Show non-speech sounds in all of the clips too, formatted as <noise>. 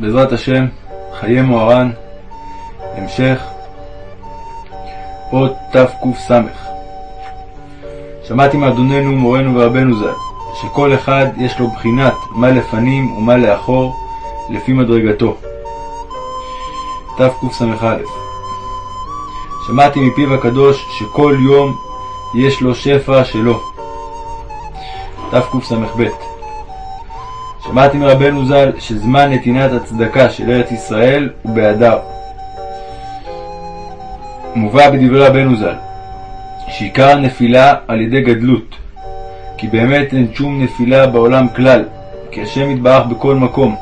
בעזרת השם, חיי מוהר"ן, המשך, אות תקס. שמעתי מאדוננו, מורנו ורבנו ז"ל, שכל אחד יש לו בחינת מה לפנים ומה לאחור, לפי מדרגתו. תקס"א שמעתי מפיו הקדוש שכל יום יש לו שפע שלו. תקס"ב שמעתי מרבנו ז"ל שזמן נתינת הצדקה של ארץ ישראל הוא באדר. מובא בדברי רבנו ז"ל שעיקר הנפילה על ידי גדלות, כי באמת אין שום נפילה בעולם כלל, כי השם יתברך בכל מקום,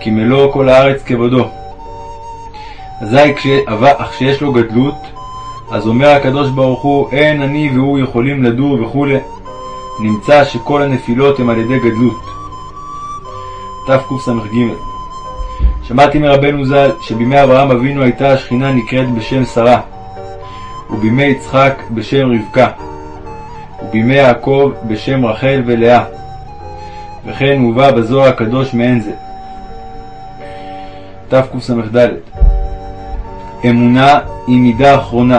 כי מלוא כל הארץ כבודו. אזי כשיש לו גדלות, אז אומר הקדוש ברוך הוא, אין אני והוא יכולים לדור וכו', נמצא שכל הנפילות הן על ידי גדלות. תקס"ג שמעתי מרבנו ז"ל שבימי אברהם אבינו הייתה השכינה נקראת בשם שרה, ובימי יצחק בשם רבקה, ובימי יעקב בשם רחל ולאה, וכן מובא בזוהר הקדוש מעין זה. תקס"ד אמונה היא מידה אחרונה,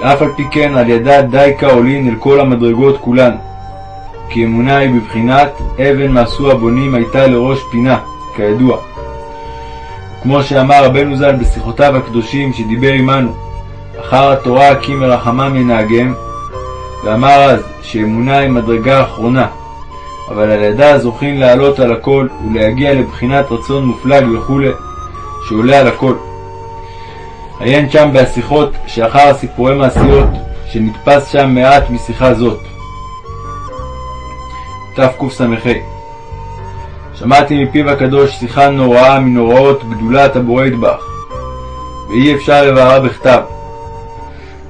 ואף על פי כן על ידה דייקה עולין אל כל המדרגות כולן, כי אמונה היא בבחינת אבן מעשו הבונים הייתה לראש פינה, כידוע. כמו שאמר רבנו ז"ל בשיחותיו הקדושים שדיבר עמנו, אחר התורה כי מרחמם ינהגם, ואמר אז שאמונה היא מדרגה אחרונה, אבל על ידה זוכים לעלות על הכל ולהגיע לבחינת רצון מופלג וכו', שעולה על הכל. עיין שם בהשיחות שאחר הסיפורי מעשיות, שנתפס שם מעט משיחה זאת. תקס"ה. שמעתי מפיו הקדוש שיחה נוראה מנוראות גדולת הבורא ידבח, ואי אפשר לבארה בכתב.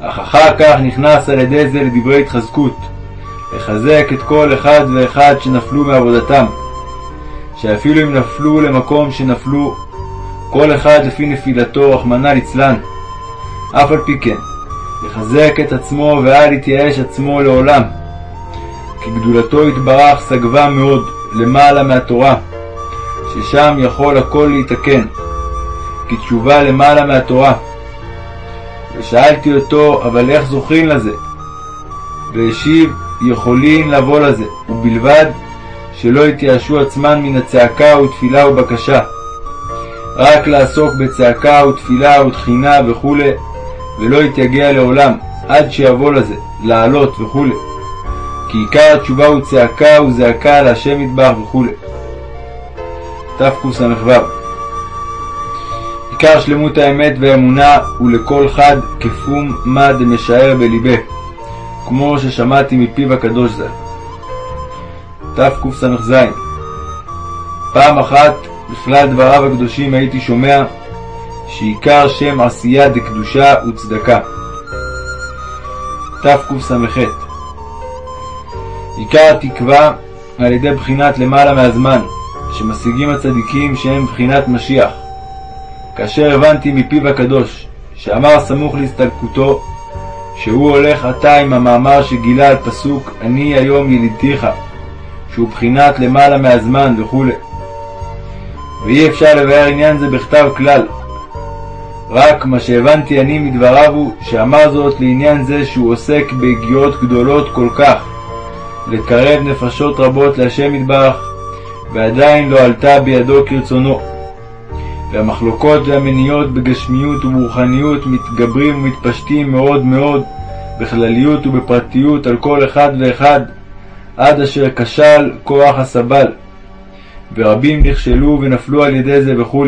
אך אחר כך נכנס על ידי זה לדברי התחזקות, לחזק את כל אחד ואחד שנפלו מעבודתם, שאפילו אם נפלו למקום שנפלו, כל אחד לפי נפילתו, רחמנא ליצלן, אף על פי כן, לחזק את עצמו ואל יתייאש עצמו לעולם, כי גדולתו יתברך סגבה מאוד למעלה מהתורה, ששם יכול הכל להתקן, כי תשובה למעלה מהתורה. ושאלתי אותו, אבל איך זוכין לזה? והשיב, יכולין לבוא לזה, ובלבד שלא יתייאשו עצמן מן הצעקה ותפילה ובקשה. רק לעסוק בצעקה ותפילה ותחינה וכו', ולא יתייגע לעולם, עד שיבוא לזה, לעלות וכו'. כי עיקר התשובה הוא צעקה וזעקה להשם יתברך וכו'. תקס"ו עיקר שלמות האמת והאמונה הוא לכל חד כפום מה דמשער בלבה, כמו ששמעתי מפיו הקדוש ז"ל. תקס"ז פעם אחת בכלל דבריו הקדושים הייתי שומע שעיקר שם עשייה דקדושה וצדקה. תקס"ח עיקר התקווה על ידי בחינת למעלה מהזמן, שמשיגים הצדיקים שהם בחינת משיח. כאשר הבנתי מפיו הקדוש, שאמר סמוך להסתלקותו, שהוא הולך עתה עם המאמר שגילה על פסוק "אני היום ילידתיך", שהוא בחינת למעלה מהזמן וכו'. ואי אפשר לבאר עניין זה בכתב כלל. רק מה שהבנתי אני מדבריו הוא שאמר זאת לעניין זה שהוא עוסק בהגיעות גדולות כל כך, לקרב נפשות רבות להשם יתברך, ועדיין לא עלתה בידו כרצונו. והמחלוקות והמניעות בגשמיות וברוחניות מתגברים ומתפשטים מאוד מאוד, בכלליות ובפרטיות על כל אחד ואחד, עד אשר כשל כוח הסבל, ורבים נכשלו ונפלו על ידי זה וכו'.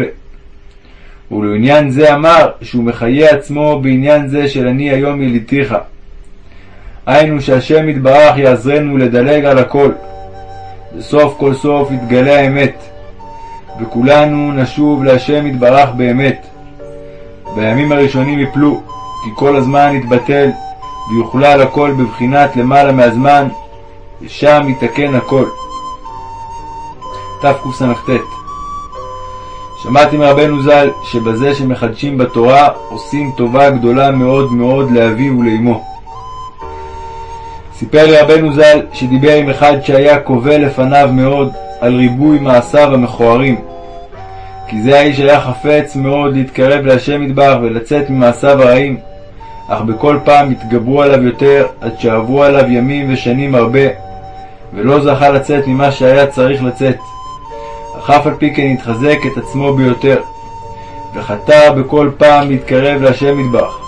ולעניין זה אמר שהוא מחיה עצמו בעניין זה של אני היום יליתיך. היינו שהשם יתברך יעזרנו לדלג על הכל. וסוף כל סוף יתגלה האמת, וכולנו נשוב להשם יתברך באמת. בימים הראשונים יפלו, כי כל הזמן יתבטל, ויוכלל הכל בבחינת למעלה מהזמן, ושם יתקן הכל. תקס"ט שמעתי מרבנו ז"ל שבזה שמחדשים בתורה עושים טובה גדולה מאוד מאוד לאביו ולאמו. סיפר לי רבנו ז"ל שדיבר עם אחד שהיה קובל לפניו מאוד על ריבוי מעשיו המכוערים, כי זה האיש היה חפץ מאוד להתקרב להשם מטבח ולצאת ממעשיו הרעים, אך בכל פעם התגברו עליו יותר, עד שעברו עליו ימים ושנים הרבה, ולא זכה לצאת ממה שהיה צריך לצאת. אך אף על פי כן התחזק את עצמו ביותר, וחתר בכל פעם להתקרב להשם מטבח.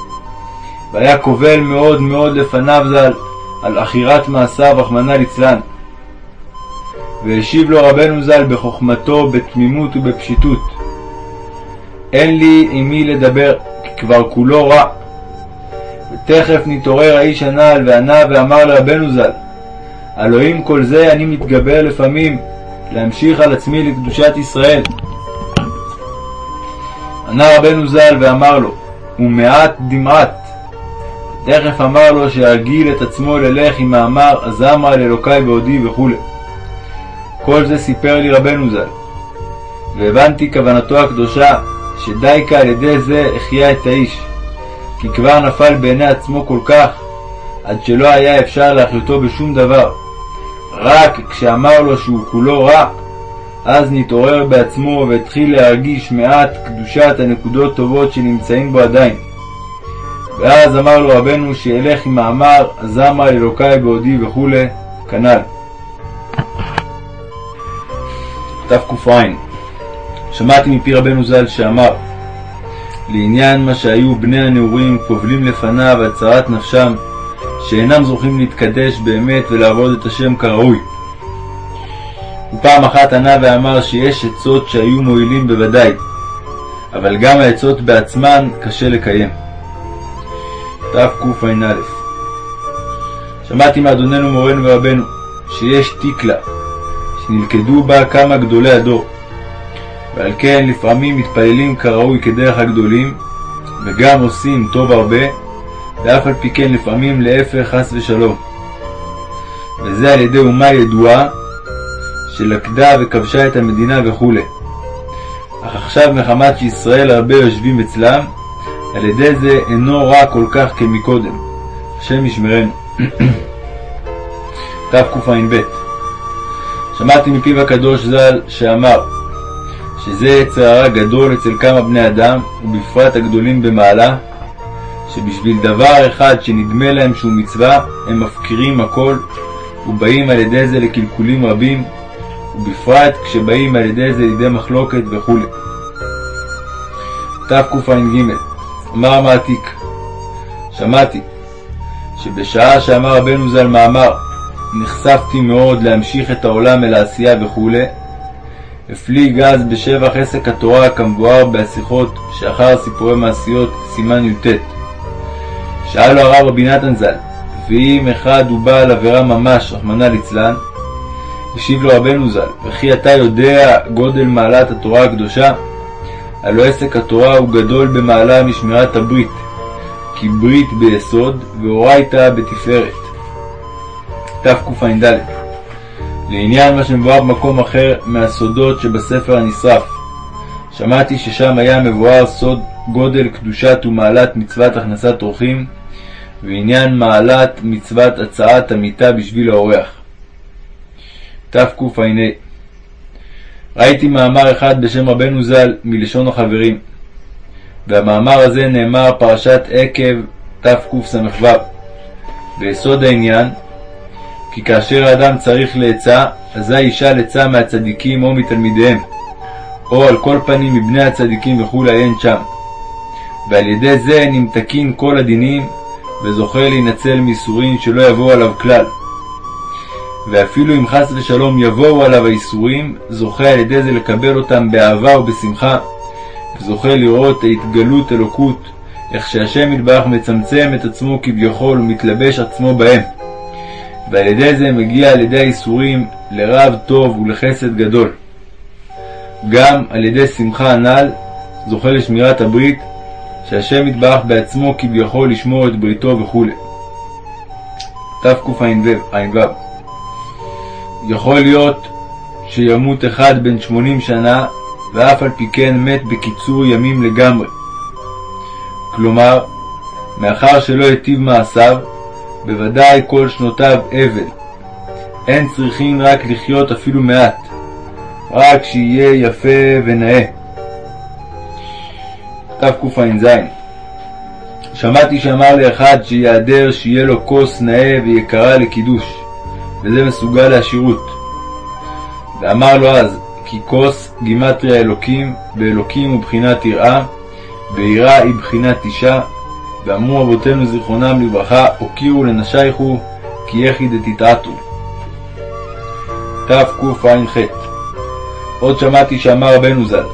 והיה קובל מאוד מאוד לפניו ז"ל על עכירת מעשיו, רחמנא ליצלן. והשיב לו רבנו ז"ל בחוכמתו, בתמימות ובפשיטות. אין לי עם מי לדבר, כי כבר כולו רע. ותכף נתעורר האיש הנ"ל וענה ואמר לרבנו ז"ל, עם כל זה אני מתגבר לפעמים להמשיך על עצמי לקדושת ישראל. ענה רבנו ז"ל ואמר לו, ומעט דמעט. תכף אמר לו שירגיל את עצמו ללך עם מאמר הזמרה לאלוקי בעודי וכו'. כל זה סיפר לי רבנו ז"ל, והבנתי כוונתו הקדושה, שדייקה על ידי זה החיה את האיש, כי כבר נפל בעיני עצמו כל כך, עד שלא היה אפשר להחיותו בשום דבר. רק כשאמר לו שהוא כולו רע, אז נתעורר בעצמו והתחיל להרגיש מעט קדושת הנקודות טובות שנמצאים בו עדיין. ואז אמר לו רבנו שילך עם מאמר הזמר אלוקי בעודי וכו', כנ"ל. תק"ע שמעתי מפי רבנו ז"ל שאמר לעניין מה שהיו בני הנעורים קובלים לפניו צרת נפשם שאינם זוכים להתקדש באמת ולעבוד את השם כראוי. ופעם אחת ענה ואמר שיש עצות שהיו מועילים בוודאי, אבל גם העצות בעצמן קשה לקיים. תקע"א שמעתי מאדוננו מורנו ורבנו שיש תיקלה שנלכדו בה כמה גדולי הדור ועל כן לפעמים מתפללים כראוי כדרך הגדולים וגם עושים טוב הרבה ואף על פי כן לפעמים להפך חס ושלום וזה על ידי אומה ידועה שלכדה וכבשה את המדינה וכו'. אך עכשיו מחמת שישראל הרבה יושבים אצלם, על ידי זה אינו רע כל כך כמקודם. השם ישמרנו. <clears throat> תקע"ב שמעתי מפיו הקדוש ז"ל שאמר שזה יצר גדול אצל כמה בני אדם, ובפרט הגדולים במעלה, שבשביל דבר אחד שנדמה להם שהוא מצווה, הם מפקירים הכל, ובאים על ידי זה לקלקולים רבים, ובפרט כשבאים על ידי זה לידי מחלוקת וכו'. תקע"ג אמר מעתיק שמעתי שבשעה שאמר רבנו ז"ל מאמר נחשפתי מאוד להמשיך את העולם אל העשייה וכו', הפליא גז בשבח עסק התורה כמבואר בהשיחות שאחר סיפורי מעשיות סימן י"ט. שאל לו הרב רבי נתן ז"ל, ואם אחד הוא בעל עבירה ממש, רחמנא ליצלן, השיב לו רבנו ז"ל, וכי אתה יודע גודל מעלת התורה הקדושה? הלא עסק התורה הוא גדול במעלה משמירת הברית, כי ברית ביסוד ואורייתא בתפארת. תקע"ד לעניין מה שמבואר במקום אחר מהסודות שבספר הנשרף, שמעתי ששם היה מבואר סוד גודל קדושת ומעלת מצוות הכנסת אורחים, ועניין מעלת מצוות הצעת המיטה בשביל האורח. תקע"ה ראיתי מאמר אחד בשם רבנו ז"ל מלשון החברים, והמאמר הזה נאמר פרשת עקב תקס"ו. ביסוד העניין, כי כאשר האדם צריך לעצה, אזי ישאל עצה מהצדיקים או מתלמידיהם, או על כל פנים מבני הצדיקים וכולי אין שם. ועל ידי זה נמתקין כל הדינים, וזוכה להינצל מייסורים שלא יבואו עליו כלל. ואפילו אם חס ושלום יבואו עליו האיסורים, זוכה על ידי זה לקבל אותם באהבה ובשמחה, וזוכה לראות ההתגלות אלוקות, איך שהשם יתברך מצמצם את עצמו כביכול ומתלבש עצמו בהם. ועל ידי זה מגיע על ידי האיסורים לרב טוב ולחסד גדול. גם על ידי שמחה הנ"ל זוכה לשמירת הברית, שהשם יתברך בעצמו כביכול לשמור את בריתו וכו'. תקע"ו יכול להיות שימות אחד בן שמונים שנה, ואף על פי כן מת בקיצור ימים לגמרי. כלומר, מאחר שלא היטיב מעשיו, בוודאי כל שנותיו אבל. אין צריכים רק לחיות אפילו מעט, רק שיהיה יפה ונאה. תקע"ז שמעתי שאמר לאחד שיעדר שיהיה לו כוס נאה ויקרה לקידוש, וזה מסוגל לעשירות. ואמר לו אז, כי כוס גימטריה אלוקים, ואלוקים הוא בחינת יראה, ויראה היא בחינת אישה, ואמרו אבותינו זיכרונם לברכה, הוקירו לנשייכו, כי יחי דתתעתו. תקע"ח עוד שמעתי שאמר רבנו ז"ל,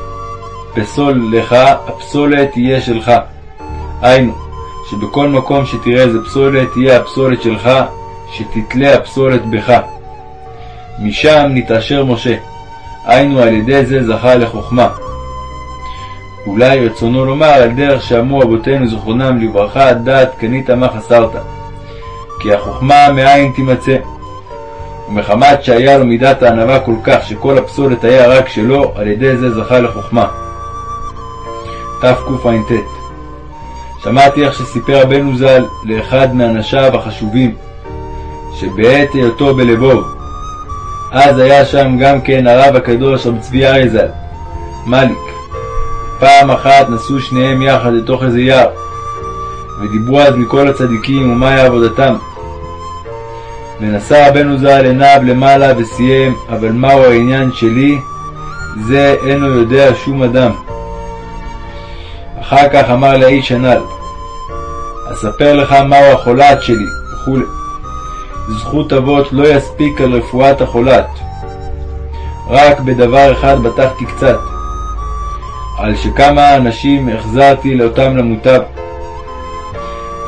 פסול לך, הפסולת תהיה שלך. היינו, שבכל מקום שתראה איזה פסולת, תהיה הפסולת שלך, שתתלה הפסולת בך. משם נתעשר משה, היינו על ידי זה זכה לחוכמה. אולי רצונו לומר על דרך שאמרו אבותינו זכרונם לברכה, דעת קנית מה חסרת. כי החוכמה מאין תימצא. ומחמת שהיה לו מידת הענווה כל כך שכל הפסולת היה רק שלו, על ידי זה זכה לחוכמה. תקע"ט שמעתי איך שסיפר רבנו ז"ל לאחד מאנשיו החשובים, שבעת היותו בלבוב, אז היה שם גם כן הרב הקדוש רב צבי אריה ז"ל, מליק. פעם אחת נסעו שניהם יחד לתוך איזה יער, ודיברו אז מכל הצדיקים ומהי עבודתם. ונשא רבנו ז"ל עיניו למעלה וסיים, אבל מהו העניין שלי, זה אינו יודע שום אדם. אחר כך אמר לאיש הנ"ל, אספר לך מהו החולת שלי, וכו'. זכות אבות לא יספיק על רפואת החולת. רק בדבר אחד בטחתי קצת, על שכמה אנשים החזרתי לאותם למוטב.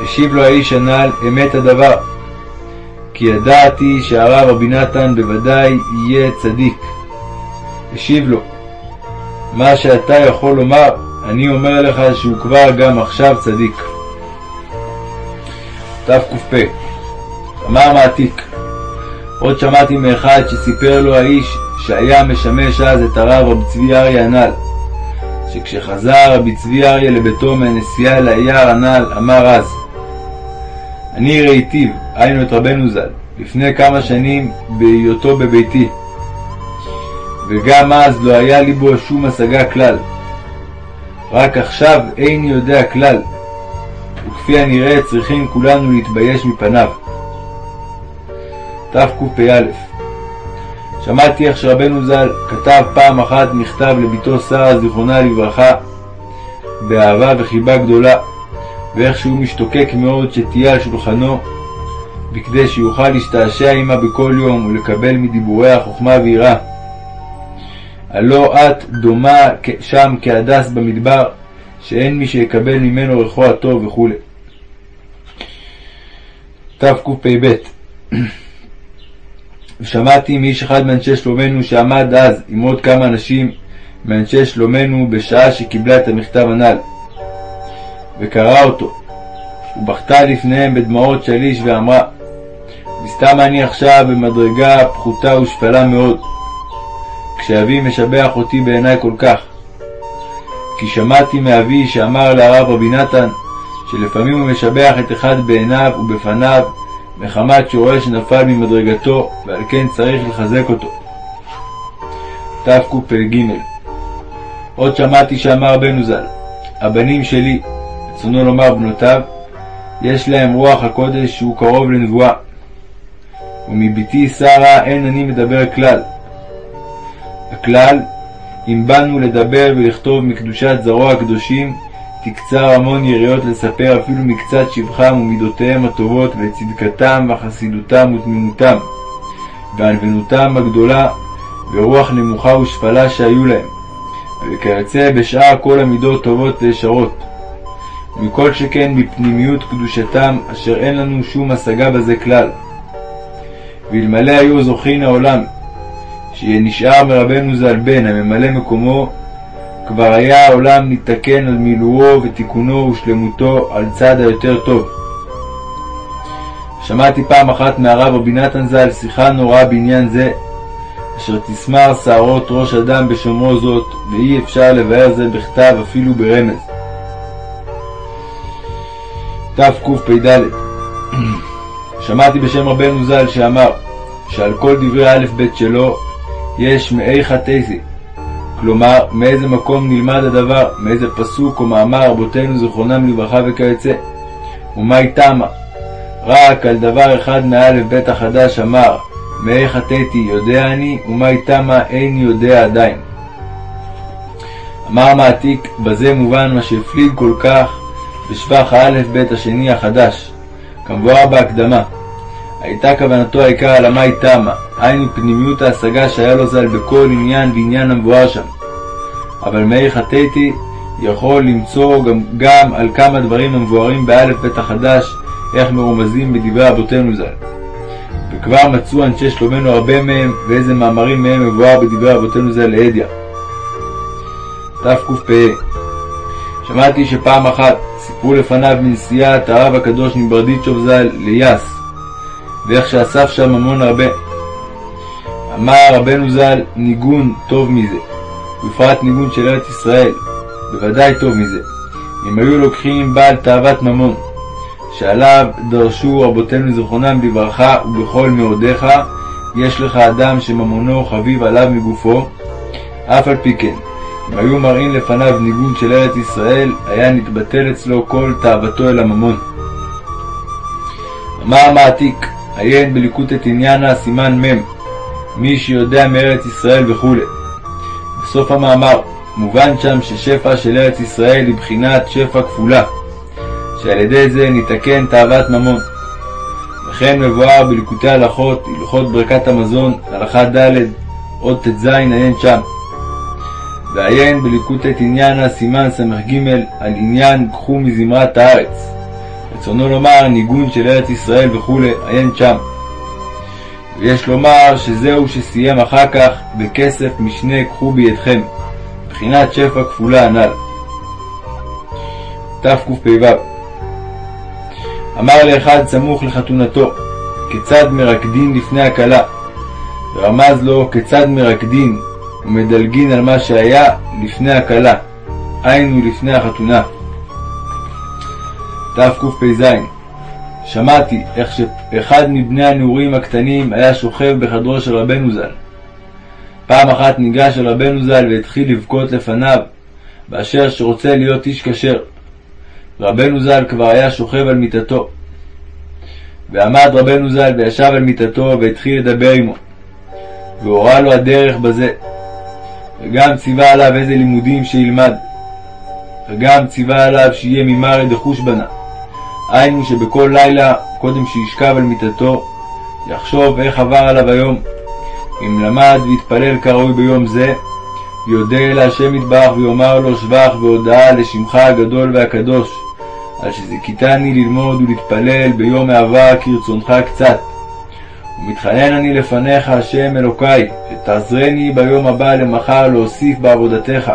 השיב לו האיש הנ"ל אמת הדבר, כי ידעתי שהרב רבי נתן בוודאי יהיה צדיק. השיב לו, מה שאתה יכול לומר, אני אומר לך שהוא כבר גם עכשיו צדיק. תק"פ אמר מעתיק עוד שמעתי מאחד שסיפר לו האיש שהיה משמש אז את הרב רבי צבי אריה הנ"ל שכשחזר רבי צבי אריה לביתו מהנסיעה ליער הנ"ל אמר אז אני ראיתיו, היינו את רבנו ז"ל, לפני כמה שנים בהיותו בביתי וגם אז לא היה לי בו שום השגה כלל רק עכשיו איני יודע כלל, וכפי הנראה צריכים כולנו להתבייש מפניו. תקפ"א שמעתי איך שרבנו ז"ל כתב פעם אחת מכתב לביתו שרה זיכרונה לברכה באהבה וחיבה גדולה, ואיך שהוא משתוקק מאוד שתהיה על שולחנו, בכדי שיוכל להשתעשע עמה בכל יום ולקבל מדיבורי החוכמה ויראה. הלא את דומה שם כהדס במדבר, שאין מי שיקבל ממנו ריחו הטוב וכו'. תקפ"ב ושמעתי מאיש אחד מאנשי שלומנו שעמד אז עם עוד כמה אנשים מאנשי שלומנו בשעה שקיבלה את המכתב הנ"ל, וקראה אותו, ובכתה לפניהם בדמעות שליש ואמרה, מסתם אני עכשיו במדרגה פחותה ושפלה מאוד, כשאבי משבח אותי בעיניי כל כך. כי שמעתי מאבי שאמר להרב רבי נתן, שלפעמים הוא משבח את אחד בעיניו ובפניו, מחמת שהוא רואה שנפל ממדרגתו, ועל כן צריך לחזק אותו. תקפ"ג עוד שמעתי שאמר בנו ז"ל, הבנים שלי, רצונו לומר בנותיו, יש להם רוח הקודש שהוא קרוב לנבואה. ומבתי שרה אין אני מדבר כלל, הכלל, אם באנו לדבר ולכתוב מקדושת זרוע הקדושים, תקצר המון יריות לספר אפילו מקצת שבחם ומידותיהם הטובות וצדקתם וחסידותם ותמימותם, וענוונותם הגדולה, ורוח נמוכה ושפלה שהיו להם, וכיוצא בשאר כל המידות טובות וישרות. מכל שכן מפנימיות קדושתם, אשר אין לנו שום השגה בזה כלל. ואלמלא היו זוכין העולם שנשאר מרבנו ז"ל בן הממלא מקומו, כבר היה העולם נתקן על מילואו ותיקונו ושלמותו על צד היותר טוב. שמעתי פעם אחת מהרב רבי נתן ז"ל שיחה נוראה בעניין זה, אשר תסמר שערות ראש אדם בשומרו זאת, ואי אפשר לבאר זה בכתב אפילו ברמז. תקפ"ד שמעתי בשם רבנו ז"ל שאמר שעל כל דברי א' ב' שלו יש מאיכא תזי, כלומר, מאיזה מקום נלמד הדבר, מאיזה פסוק או מאמר רבותינו זיכרונם לברכה וכיוצא. ומה איתמה? רק על דבר אחד מאלף בית החדש אמר, מאי חטאתי יודע אני, ומה איתמה אין יודע עדיין. אמר מעתיק, בזה מובן מה שהפליג כל כך בשבח האלף בית השני החדש, כמבואר בהקדמה. הייתה כוונתו העיקר על המאי תמה, היינו פנימיות ההשגה שהיה לו ז"ל בכל עניין ועניין המבואר שם. אבל מאיר חטאתי יכול למצוא גם, גם על כמה דברים המבוארים באלף בית החדש, איך מרומזים בדברי אבותינו ז"ל. וכבר מצאו אנשי שלומנו הרבה מהם, ואיזה מאמרים מהם מבואר בדברי אבותינו ז"ל להדיא. תקפ"ה שמעתי שפעם אחת סיפרו לפניו מנסיעת הרב הקדוש מברדיצ'וב ז"ל ליאס, ואיך שאסף שם ממון הרבה. אמר רבנו ז"ל, ניגון טוב מזה, בפרט ניגון של ארץ ישראל, בוודאי טוב מזה, אם היו לוקחים בעל תאוות ממון, שעליו דרשו רבותינו זיכרונם לברכה, ובכל מאודיך יש לך אדם שממונו חביב עליו מגופו, אף על פי כן, אם היו מראים לפניו ניגון של ארץ ישראל, היה נתבטל אצלו כל תאוותו אל הממון. אמר מעתיק, עיין בליקוטת עניינה סימן מ', מי שיודע מארץ ישראל וכו'. בסוף המאמר מובן שם ששפע של ארץ ישראל היא בחינת שפע כפולה, שעל ידי זה ניתקן תאוות ממון. וכן מבואר בליקוטי הלכות, הלכות ברכת המזון, הלכה ד', עוד ט"ז, עיין שם. ועיין בליקוטי עניינה סימן ס"ג על עניין קחו מזמרת הארץ. רצונו לומר ניגון של ארץ ישראל וכולי, עיין שם. ויש לומר שזהו שסיים אחר כך בכסף משנה קחו בידכם, בחינת שפע כפולה הנ"ל. תקפ"ו אמר לאחד סמוך לחתונתו, כיצד מרקדין לפני הכלה, ורמז לו כיצד מרקדין ומדלגין על מה שהיה לפני הכלה, היינו לפני החתונה. תקפ"ז שמעתי איך שאחד מבני הנעורים הקטנים היה שוכב בחדרו של רבנו ז"ל. פעם אחת ניגש אל רבנו ז"ל והתחיל לבכות לפניו, באשר שרוצה להיות איש כשר. רבנו ז"ל כבר היה שוכב על מיטתו. ועמד רבנו ז"ל וישב על מיטתו והתחיל לדבר עמו, והורה לו הדרך בזה, וגם ציווה עליו איזה לימודים שילמד, וגם ציווה עליו שיהיה ממרא דחושבנה. היינו שבכל לילה, קודם שישכב על מיטתו, יחשוב איך עבר עליו היום. אם למד ויתפלל כראוי ביום זה, יודה להשם יתברך ויאמר לו שבח והודאה לשמך הגדול והקדוש, על שזיכיתני ללמוד ולהתפלל ביום העבר כרצונך קצת. ומתחנן אני לפניך, השם אלוקי, שתעזרני ביום הבא למחר להוסיף בעבודתך,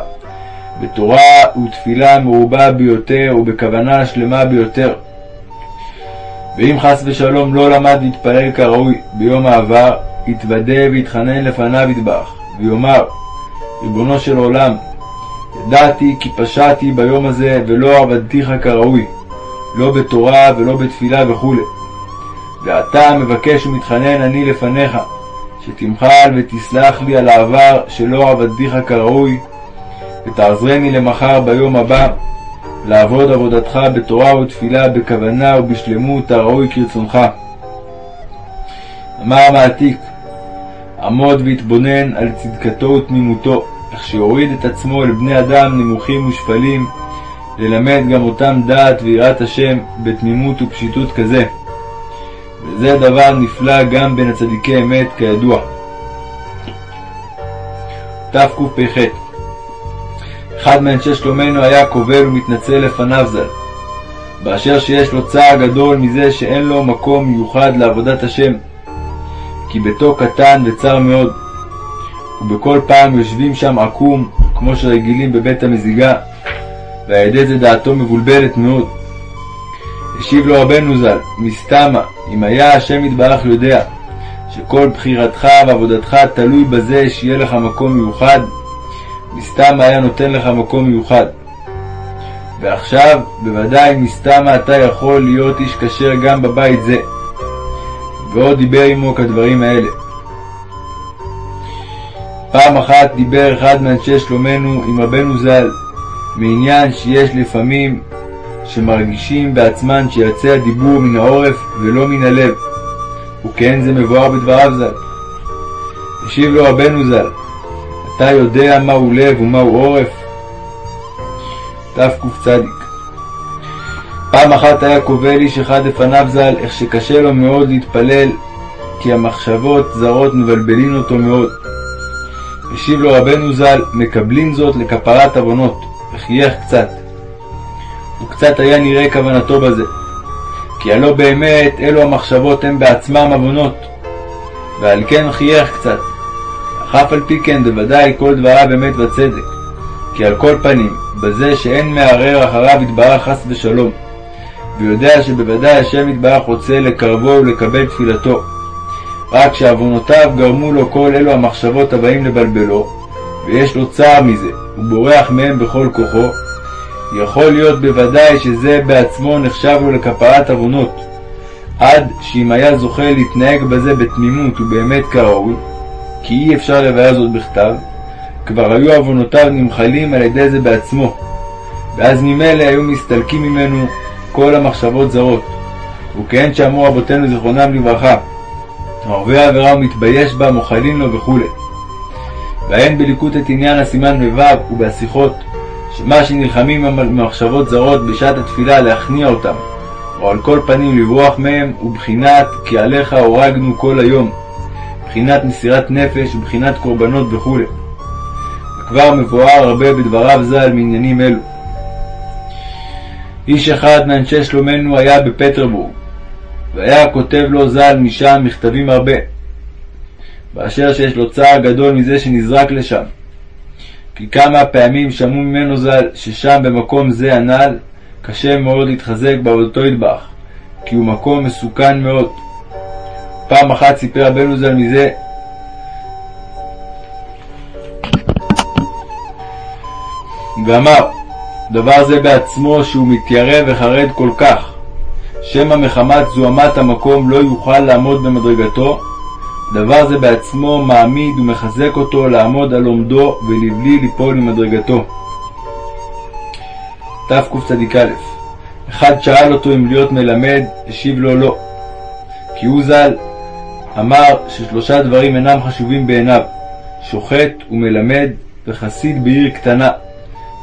בתורה ותפילה מרובה ביותר ובכוונה שלמה ביותר. ואם חס ושלום לא למד להתפלל כראוי ביום העבר, יתוודה ויתחנן לפניו ידבח, ויאמר, ריבונו של עולם, ידעתי כי פשעתי ביום הזה ולא עבדתיך כראוי, לא בתורה ולא בתפילה וכו'. ועתה מבקש ומתחנן אני לפניך, שתמחל ותסלח לי על העבר שלא עבדתיך כראוי, ותעזרני למחר ביום הבא, לעבוד עבודתך בתורה ותפילה, בכוונה ובשלמות הראוי כרצונך. אמר המעתיק, עמוד והתבונן על צדקתו ותמימותו, איך שיוריד את עצמו אל בני אדם נמוכים ושפלים, ללמד גם אותם דעת ויראת השם בתמימות ופשיטות כזה. וזה דבר נפלא גם בין הצדיקי אמת כידוע. תקפ"ח אחד מאנשי שלומנו היה קובל ומתנצל לפניו ז"ל, באשר שיש לו צער גדול מזה שאין לו מקום מיוחד לעבודת השם, כי ביתו קטן וצר מאוד, ובכל פעם יושבים שם עקום, כמו שרגילים בבית המזיגה, ועל ידי זה דעתו מבולבלת מאוד. השיב לו רבנו ז"ל, מסתמה, אם היה השם יתברך יודע, שכל בחירתך ועבודתך תלוי בזה שיהיה לך מקום מיוחד, מסתמה היה נותן לך מקום מיוחד. ועכשיו, בוודאי מסתמה אתה יכול להיות איש כשר גם בבית זה. ועוד דיבר עמו כדברים האלה. פעם אחת דיבר אחד מאנשי שלומנו עם רבנו ז"ל מעניין שיש לפעמים שמרגישים בעצמן שיוצא הדיבור מן העורף ולא מן הלב, וכן זה מבואר בדבריו ז"ל. השיב לו רבנו ז"ל, אתה יודע מהו לב ומהו עורף? תקצ. פעם אחת היה קובל איש אחד לפניו ז"ל, איך שקשה לו מאוד להתפלל, כי המחשבות זרות מבלבלין אותו מאוד. השיב לו רבנו ז"ל, מקבלין זאת לכפרת עוונות, וחייך קצת. וקצת היה נראה כוונתו בזה, כי הלא באמת אלו המחשבות הן בעצמם עוונות, ועל כן חייך קצת. אך אף על פי כן בוודאי כל דבריו אמת וצדק, כי על כל פנים, בזה שאין מערער אחריו יתברך חס ושלום, ויודע שבוודאי השם יתברך רוצה לקרבו ולקבל תפילתו, רק שעוונותיו גרמו לו כל אלו המחשבות הבאים לבלבלו, ויש לו צער מזה, ובורח מהם בכל כוחו, יכול להיות בוודאי שזה בעצמו נחשב לו לכפרת עוונות, עד שאם היה זוכה להתנהג בזה בתמימות ובאמת כראוי, כי אי אפשר לבאר זאת בכתב, כבר היו עוונותיו נמחלים על ידי זה בעצמו, ואז ממילא היו מסתלקים ממנו כל המחשבות זרות. וכן שאמרו רבותינו זיכרונם לברכה, הרבה עבירה ומתבייש בה מוחלין לו וכו'. והן בליקוט את עניין הסימן מ"ו ובהשיחות, שמה שנלחמים במחשבות זרות בשעת התפילה להכניע אותם, או על כל פנים לברוח מהם, הוא בחינת כי עליך הורגנו כל היום, בחינת מסירת נפש ובחינת קורבנות וכו'. וכבר מבואר הרבה בדבריו ז"ל מעניינים אלו. איש אחד מאנשי שלומנו היה בפטרבורג, והיה כותב לו ז"ל משם מכתבים הרבה, באשר שיש לו צער גדול מזה שנזרק לשם. כי כמה פעמים שמעו ממנו ז"ל ששם במקום זה הנ"ל קשה מאוד להתחזק בעבודתו ידבח, כי הוא מקום מסוכן מאוד. פעם אחת סיפר רבנו ז"ל מזה ואמר דבר זה בעצמו שהוא מתיירא וחרד כל כך, שמא מחמת זוהמת המקום לא יוכל לעמוד במדרגתו, דבר זה בעצמו מעמיד ומחזק אותו לעמוד על עומדו ולבלי ליפול ממדרגתו. תקצ"א אחד שאל אותו אם להיות מלמד, השיב לו לא. כי הוא ז"ל אמר ששלושה דברים אינם חשובים בעיניו, שוחט ומלמד וחסיד בעיר קטנה,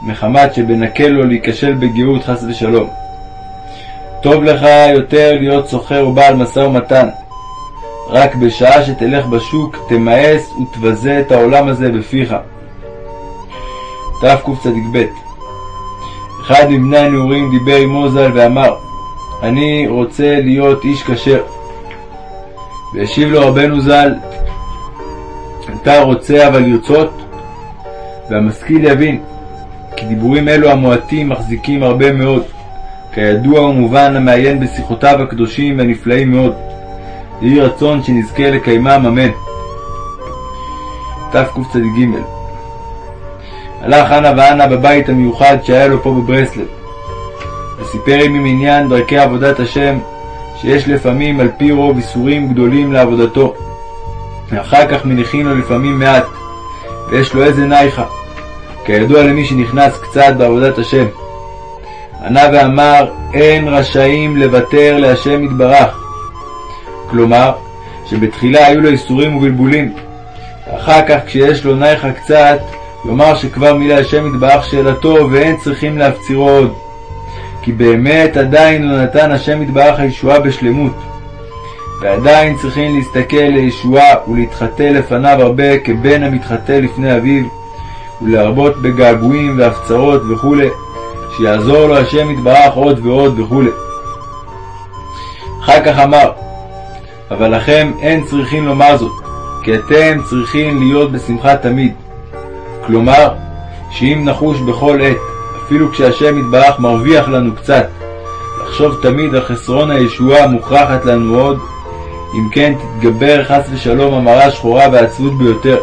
מחמת שבנקל לו להיכשל בגאות חס ושלום. טוב לך יותר להיות סוחר ובעל משא ומתן. רק בשעה שתלך בשוק תמאס ותבזה את העולם הזה בפיך. תקצ"ב אחד מבני הנעורים דיבר עמו ז"ל ואמר, אני רוצה להיות איש כשר. והשיב לו רבנו ז"ל, אתה רוצה אבל לרצות? והמשכיל יבין, כי דיבורים אלו המועטים מחזיקים הרבה מאוד, כידוע ומובן המעיין בשיחותיו הקדושים והנפלאים מאוד. יהי רצון שנזכה לקיימם אמן. תקצ"ג הלך אנה ואנה בבית המיוחד שהיה לו פה בברסלב, וסיפר עמי עניין דרכי עבודת השם, שיש לפעמים על פי רוב איסורים גדולים לעבודתו, ואחר כך מניחים לו לפעמים מעט, ויש לו איזה נייחה, כידוע למי שנכנס קצת בעבודת השם. ענה ואמר, אין רשאים לוותר להשם יתברך. כלומר, שבתחילה היו לו איסורים ובלבולים, ואחר כך כשיש לו נייחה קצת, יאמר שכבר מילא השם יתברך שאלתו, ואין צריכים להפצירו עוד. כי באמת עדיין לא נתן השם יתברך הישועה בשלמות. ועדיין צריכים להסתכל לישועה ולהתחטא לפניו הרבה כבן המתחטא לפני אביו, ולהרבות בגעגועים והפצרות וכו', שיעזור לו השם יתברך עוד ועוד וכו'. אחר כך אמר, אבל לכם אין צריכים לומר זאת, כי אתם צריכים להיות בשמחה תמיד. כלומר, שאם נחוש בכל עת, אפילו כשהשם יתברך מרוויח לנו קצת, לחשוב תמיד על חסרון הישועה המוכרחת לנו עוד, אם כן תתגבר חס ושלום המרה שחורה ועצבות ביותר,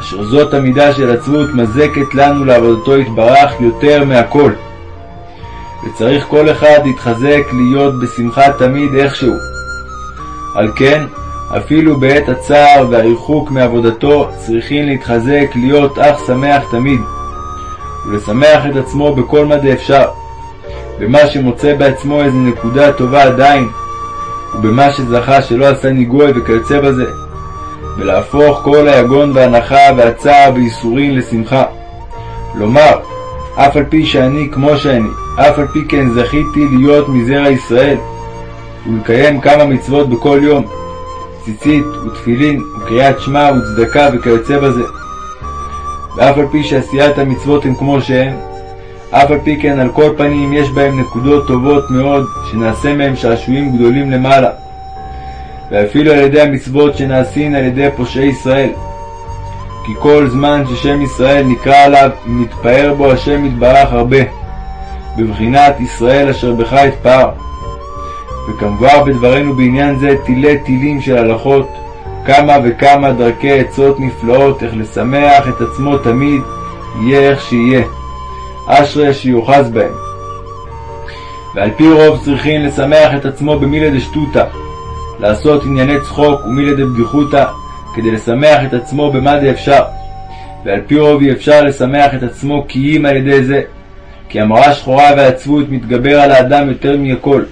אשר זאת המידה של עצבות מזקת לנו לעבודתו יתברך יותר מהכל. וצריך כל אחד להתחזק להיות בשמחה תמיד איכשהו. על כן, אפילו בעת הצער והריחוק מעבודתו, צריכים להתחזק להיות אך שמח תמיד, ולשמח את עצמו בכל מה דאפשר, במה שמוצא בעצמו איזה נקודה טובה עדיין, ובמה שזכה שלא עשה ניגוי וכיוצא בזה, ולהפוך כל היגון והנחה והצער וייסורין לשמחה. לומר, אף על פי שאני כמו שאני, אף על פי כן זכיתי להיות מזרע ישראל, ולקיים כמה מצוות בכל יום, ציצית ותפילין וקריאת שמע וצדקה וכיוצא בזה. ואף על פי שעשיית המצוות הן כמו שהן, אף על פי כן על כל פנים יש בהם נקודות טובות מאוד, שנעשה מהם שעשועים גדולים למעלה. ואפילו על ידי המצוות שנעשין על ידי פושעי ישראל. כי כל זמן ששם ישראל נקרא עליו, מתפאר בו השם יתברך הרבה, בבחינת ישראל אשר בך אתפאר. וכמובן בדברינו בעניין זה תילי תילים של הלכות, כמה וכמה דרכי עצות נפלאות איך לשמח את עצמו תמיד, יהיה איך שיהיה. אשרי שיוחז בהם. ועל פי רוב צריכים לשמח את עצמו במילי דשטותא, לעשות ענייני צחוק ומילי דבדיחותא, כדי לשמח את עצמו במה דאפשר. ועל פי רוב אי אפשר לשמח את עצמו כי אם על ידי זה, כי המראה שחורה והעצבות מתגבר על האדם יותר מהכל,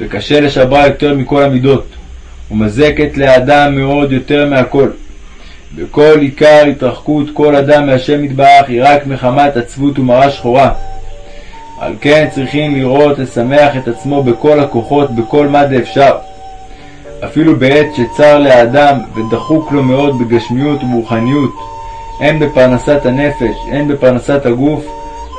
וקשה לשברה יותר מכל המידות, ומזקת לאדם מאוד יותר מהכל. וכל עיקר התרחקות כל אדם מהשם יתברך היא רק מחמת עצבות ומראה שחורה. על כן צריכים לראות לשמח את עצמו בכל הכוחות, בכל מה דאפשר. אפילו בעת שצר לאדם ודחוק לו מאוד בגשמיות וברוחניות, הן בפרנסת הנפש, הן בפרנסת הגוף,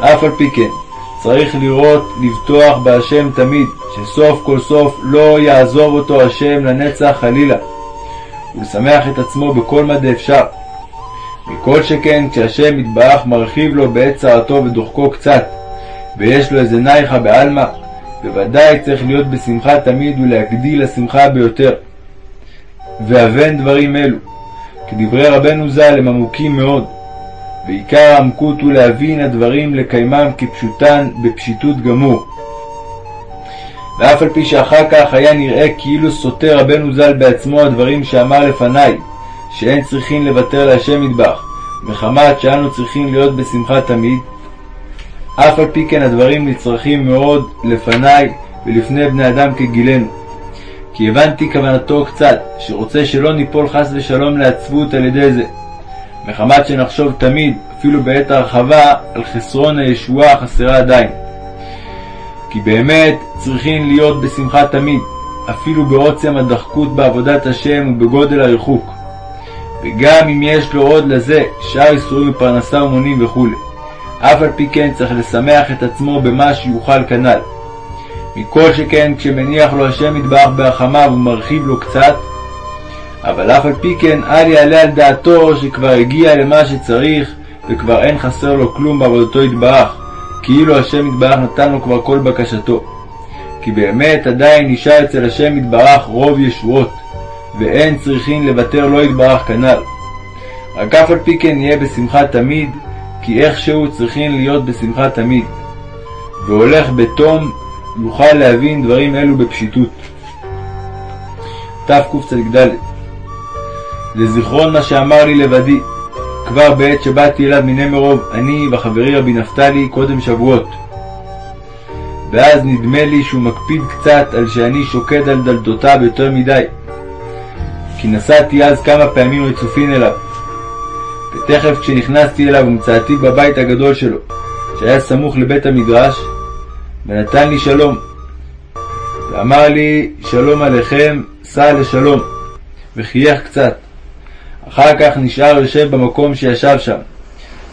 אף על פי כן, צריך לראות לבטוח בהשם תמיד, שסוף כל סוף לא יעזוב אותו השם לנצח חלילה, ולשמח את עצמו בכל מה דאפשר. מכל שכן כשהשם יתברך מרחיב לו בעת צרתו ודוחקו קצת, ויש לו איזה נייחה בעלמא, בוודאי צריך להיות בשמחה תמיד ולהגדיל לשמחה ביותר. ואבן דברים אלו, כי דברי רבנו ז"ל הם עמוקים מאוד, ועיקר העמקות הוא להבין הדברים לקיימם כפשוטן בפשיטות גמור. ואף על פי שאחר כך היה נראה כאילו סותר רבנו ז"ל בעצמו הדברים שאמר לפניי, שאין צריכים לוותר להשם מטבח, מחמת שאנו צריכים להיות בשמחה תמיד, אף על פי כן הדברים נצרכים מאוד לפניי ולפני בני אדם כגילנו. כי הבנתי כוונתו קצת, שרוצה שלא ניפול חס ושלום לעצבות על ידי זה, מחמת שנחשוב תמיד, אפילו בעת הרחבה, על חסרון הישועה החסרה עדיין. כי באמת צריכים להיות בשמחה תמיד, אפילו בעוצם הדחקות בעבודת השם ובגודל הריחוק. וגם אם יש לו עוד לזה שאר איסורים ופרנסה ומונים וכו'. אף על פי כן צריך לשמח את עצמו במה שיוכל כנ"ל. מכל שכן כשמניח לו השם יתברך ברחמיו ומרחיב לו קצת, אבל אף על פי כן אל יעלה על דעתו שכבר הגיע למה שצריך וכבר אין חסר לו כלום בעבודתו יתברך, כאילו השם יתברך נתן לו כבר כל בקשתו. כי באמת עדיין נשאר אצל השם יתברך רוב ישועות, ואין צריכים לוותר לא יתברך כנ"ל. רק אף על פי כן יהיה בשמחה תמיד, כי איכשהו צריכים להיות בשמחה תמיד. והולך בתום יוכל להבין דברים אלו בפשיטות. תקצ"ד לזיכרון מה שאמר לי לבדי, כבר בעת שבאתי אליו מני מרוב, אני וחברי רבי נפתלי קודם שבועות. ואז נדמה לי שהוא מקפיד קצת על שאני שוקד על דלתותיו יותר מדי. כי נסעתי אז כמה פעמים רצופין אליו. ותכף כשנכנסתי אליו ומצאתי בבית הגדול שלו, שהיה סמוך לבית המדרש, ונתן לי שלום. ואמר לי, שלום עליכם, סע לשלום, וחייך קצת. אחר כך נשאר יושב במקום שישב שם,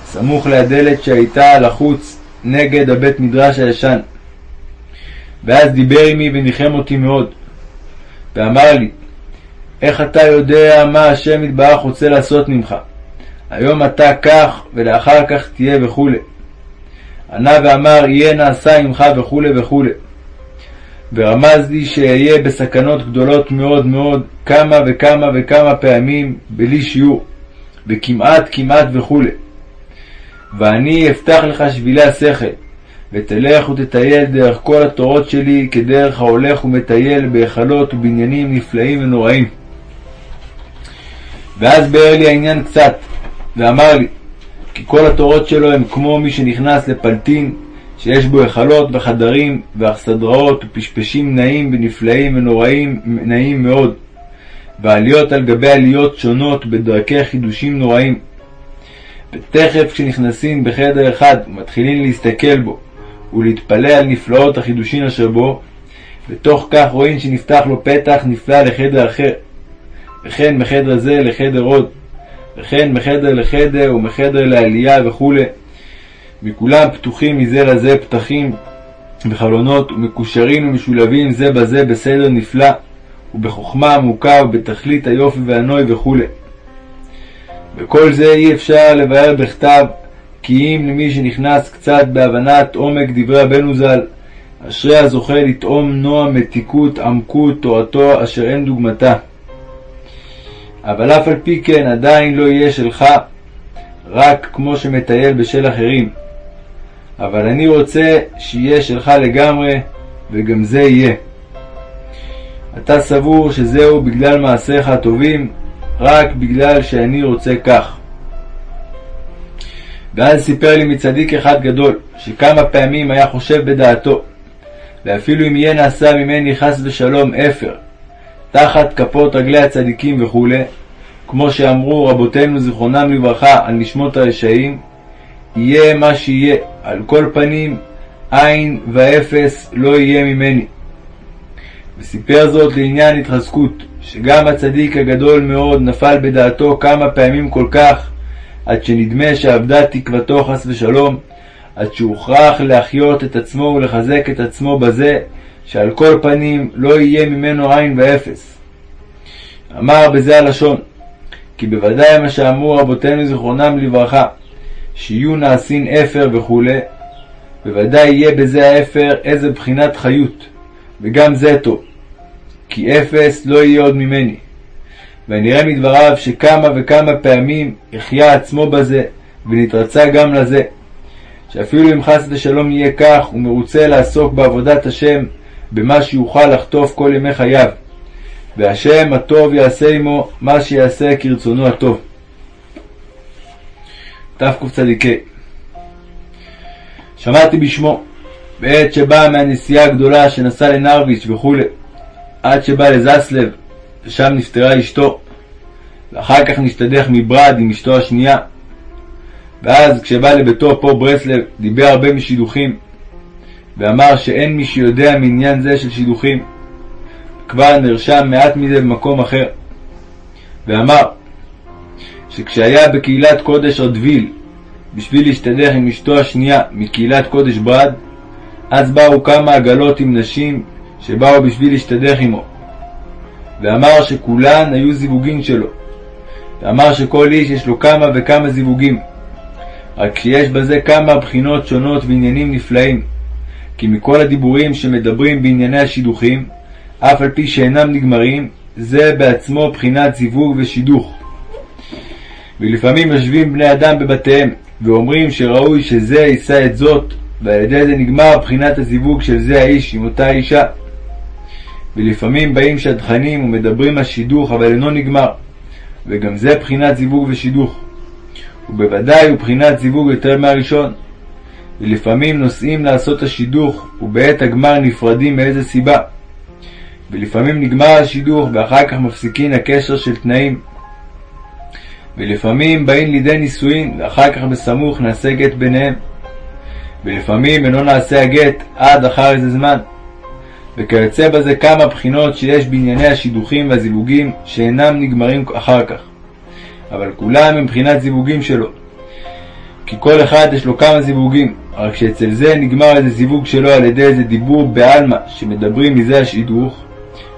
סמוך לדלת שהייתה לחוץ נגד הבית מדרש הישן. ואז דיבר עמי וניחם אותי מאוד, ואמר לי, איך אתה יודע מה השם יתברך רוצה לעשות ממך? היום אתה כך, ולאחר כך תהיה וכולי. ענה ואמר, יהיה נעשה עמך וכולי וכולי. ורמז לי שאהיה בסכנות גדולות מאוד מאוד כמה וכמה וכמה פעמים בלי שיעור, וכמעט כמעט וכולי. ואני אפתח לך שבילי השכל, ותלך ותטייל דרך כל התורות שלי כדרך ההולך ומטייל בהיכלות ובניינים נפלאים ונוראים. ואז ביאר לי העניין קצת, ואמר לי, כי כל התורות שלו הם כמו מי שנכנס לפלטין, שיש בו היכלות וחדרים ואכסדראות ופשפשים נעים ונפלאים ונוראים נעים מאוד, ועליות על גבי עליות שונות בדרכי חידושים נוראים. ותכף כשנכנסים בחדר אחד ומתחילים להסתכל בו ולהתפלא על נפלאות החידושים אשר בו, בתוך כך רואים שנפתח לו פתח נפלא לחדר אחר, וכן מחדר זה לחדר עוד, וכן מחדר לחדר ומחדר לעלייה וכו'. מכולם פתוחים מזה לזה פתחים וחלונות, ומקושרים ומשולבים זה בזה בסדר נפלא, ובחוכמה עמוקה ובתכלית היופי והנוי וכו'. וכל זה אי אפשר לבאר בכתב, כי אם למי שנכנס קצת בהבנת עומק דברי רבנו ז"ל, אשרי הזוכה לטעום נועם, מתיקות, עמקות, תורתו אשר אין דוגמתה. אבל אף על פי כן עדיין לא יהיה שלך, רק כמו שמטייל בשל אחרים. אבל אני רוצה שיהיה שלך לגמרי, וגם זה יהיה. אתה סבור שזהו בגלל מעשיך הטובים, רק בגלל שאני רוצה כך. ואז סיפר לי מצדיק אחד גדול, שכמה פעמים היה חושב בדעתו, ואפילו אם יהיה נעשה ממני חס ושלום אפר, תחת כפות רגלי הצדיקים וכו', כמו שאמרו רבותינו זיכרונם לברכה על נשמות הרשעים, יהיה מה שיהיה, על כל פנים עין ואפס לא יהיה ממני. וסיפר זאת לעניין התחזקות, שגם הצדיק הגדול מאוד נפל בדעתו כמה פעמים כל כך, עד שנדמה שאבדה תקוותו חס ושלום, עד שהוכרח להחיות את עצמו ולחזק את עצמו בזה, שעל כל פנים לא יהיה ממנו עין ואפס. אמר בזה הלשון, כי בוודאי מה שאמרו רבותינו זיכרונם לברכה, שיהיו נעשין אפר וכו', בוודאי יהיה בזה האפר איזה בחינת חיות, וגם זה טוב, כי אפס לא יהיה עוד ממני. ונראה מדבריו שכמה וכמה פעמים החיה עצמו בזה, ונתרצה גם לזה, שאפילו אם חס ושלום יהיה כך, הוא מרוצה לעסוק בעבודת השם, במה שיוכל לחטוף כל ימי חייו. והשם הטוב יעשה עמו מה שיעשה כרצונו הטוב. תקצ"ק שמעתי בשמו בעת שבא מהנסיעה הגדולה שנסע לנרביץ' וכו', עד שבא לזסלב, ושם נפטרה אשתו, ואחר כך נשתדך מברד עם אשתו השנייה. ואז כשבא לביתו פה ברסלב, דיבר הרבה משידוכים, ואמר שאין מי שיודע מעניין זה של שידוכים. כבר נרשם מעט מזה במקום אחר. ואמר שכשהיה בקהילת קודש ארדוויל בשביל להשתדך עם אשתו השנייה מקהילת קודש ברד, אז באו כמה עגלות עם נשים שבאו בשביל להשתדך עמו. ואמר שכולן היו זיווגים שלו. ואמר שכל איש יש לו כמה וכמה זיווגים. רק שיש בזה כמה בחינות שונות ועניינים נפלאים. כי מכל הדיבורים שמדברים בענייני השידוכים, אף על פי שאינם נגמרים, זה בעצמו בחינת זיווג ושידוך. ולפעמים יושבים בני אדם בבתיהם, ואומרים שראוי שזה יישא את זאת, ועל ידי זה נגמר בחינת הזיווג של זה האיש עם אותה אישה. ולפעמים באים שדכנים ומדברים על שידוך, אבל אינו נגמר, וגם זה בחינת זיווג ושידוך. ובוודאי הוא בחינת זיווג יותר מהראשון. ולפעמים נוסעים לעשות השידוך, ובעת הגמר נפרדים מאיזה סיבה. ולפעמים נגמר השידוך ואחר כך מפסיקין הקשר של תנאים. ולפעמים באים לידי נישואין ואחר כך בסמוך נעשה גט ביניהם. ולפעמים אינו נעשה הגט עד אחר איזה זמן. וכיוצא בזה כמה בחינות שיש בענייני השידוכים והזיווגים שאינם נגמרים אחר כך. אבל כולם הם בחינת זיווגים שלו. כי כל אחד יש לו כמה זיווגים, רק שאצל זה נגמר איזה זיווג שלו על ידי איזה דיבור בעלמא שמדברים מזה השידוך,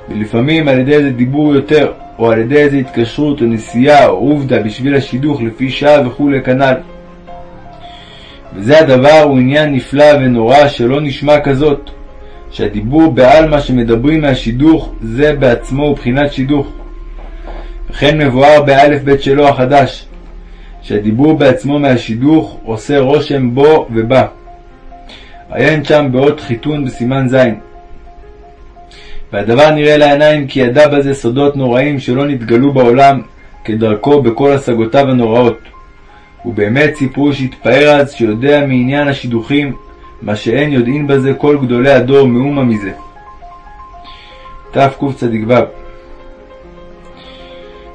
ולפעמים על ידי איזה דיבור יותר, או על ידי איזה התקשרות או נסיעה או עובדה בשביל השידוך לפי שעה וכולי כנ"ל. וזה הדבר הוא עניין נפלא ונורא שלא נשמע כזאת, שהדיבור בעלמא שמדברים מהשידוך זה בעצמו הוא בחינת שידוך. וכן מבואר באלף בית שלו החדש, שהדיבור בעצמו מהשידוך עושה רושם בו ובא. עיין שם באות חיתון בסימן ז'. והדבר נראה לעיניים כי ידע בזה סודות נוראים שלא נתגלו בעולם, כדרכו בכל השגותיו הנוראות. ובאמת סיפרו שהתפאר אז שיודע מעניין השידוכים, מה שאין יודעין בזה כל גדולי הדור מאומה מזה. תקצ"ו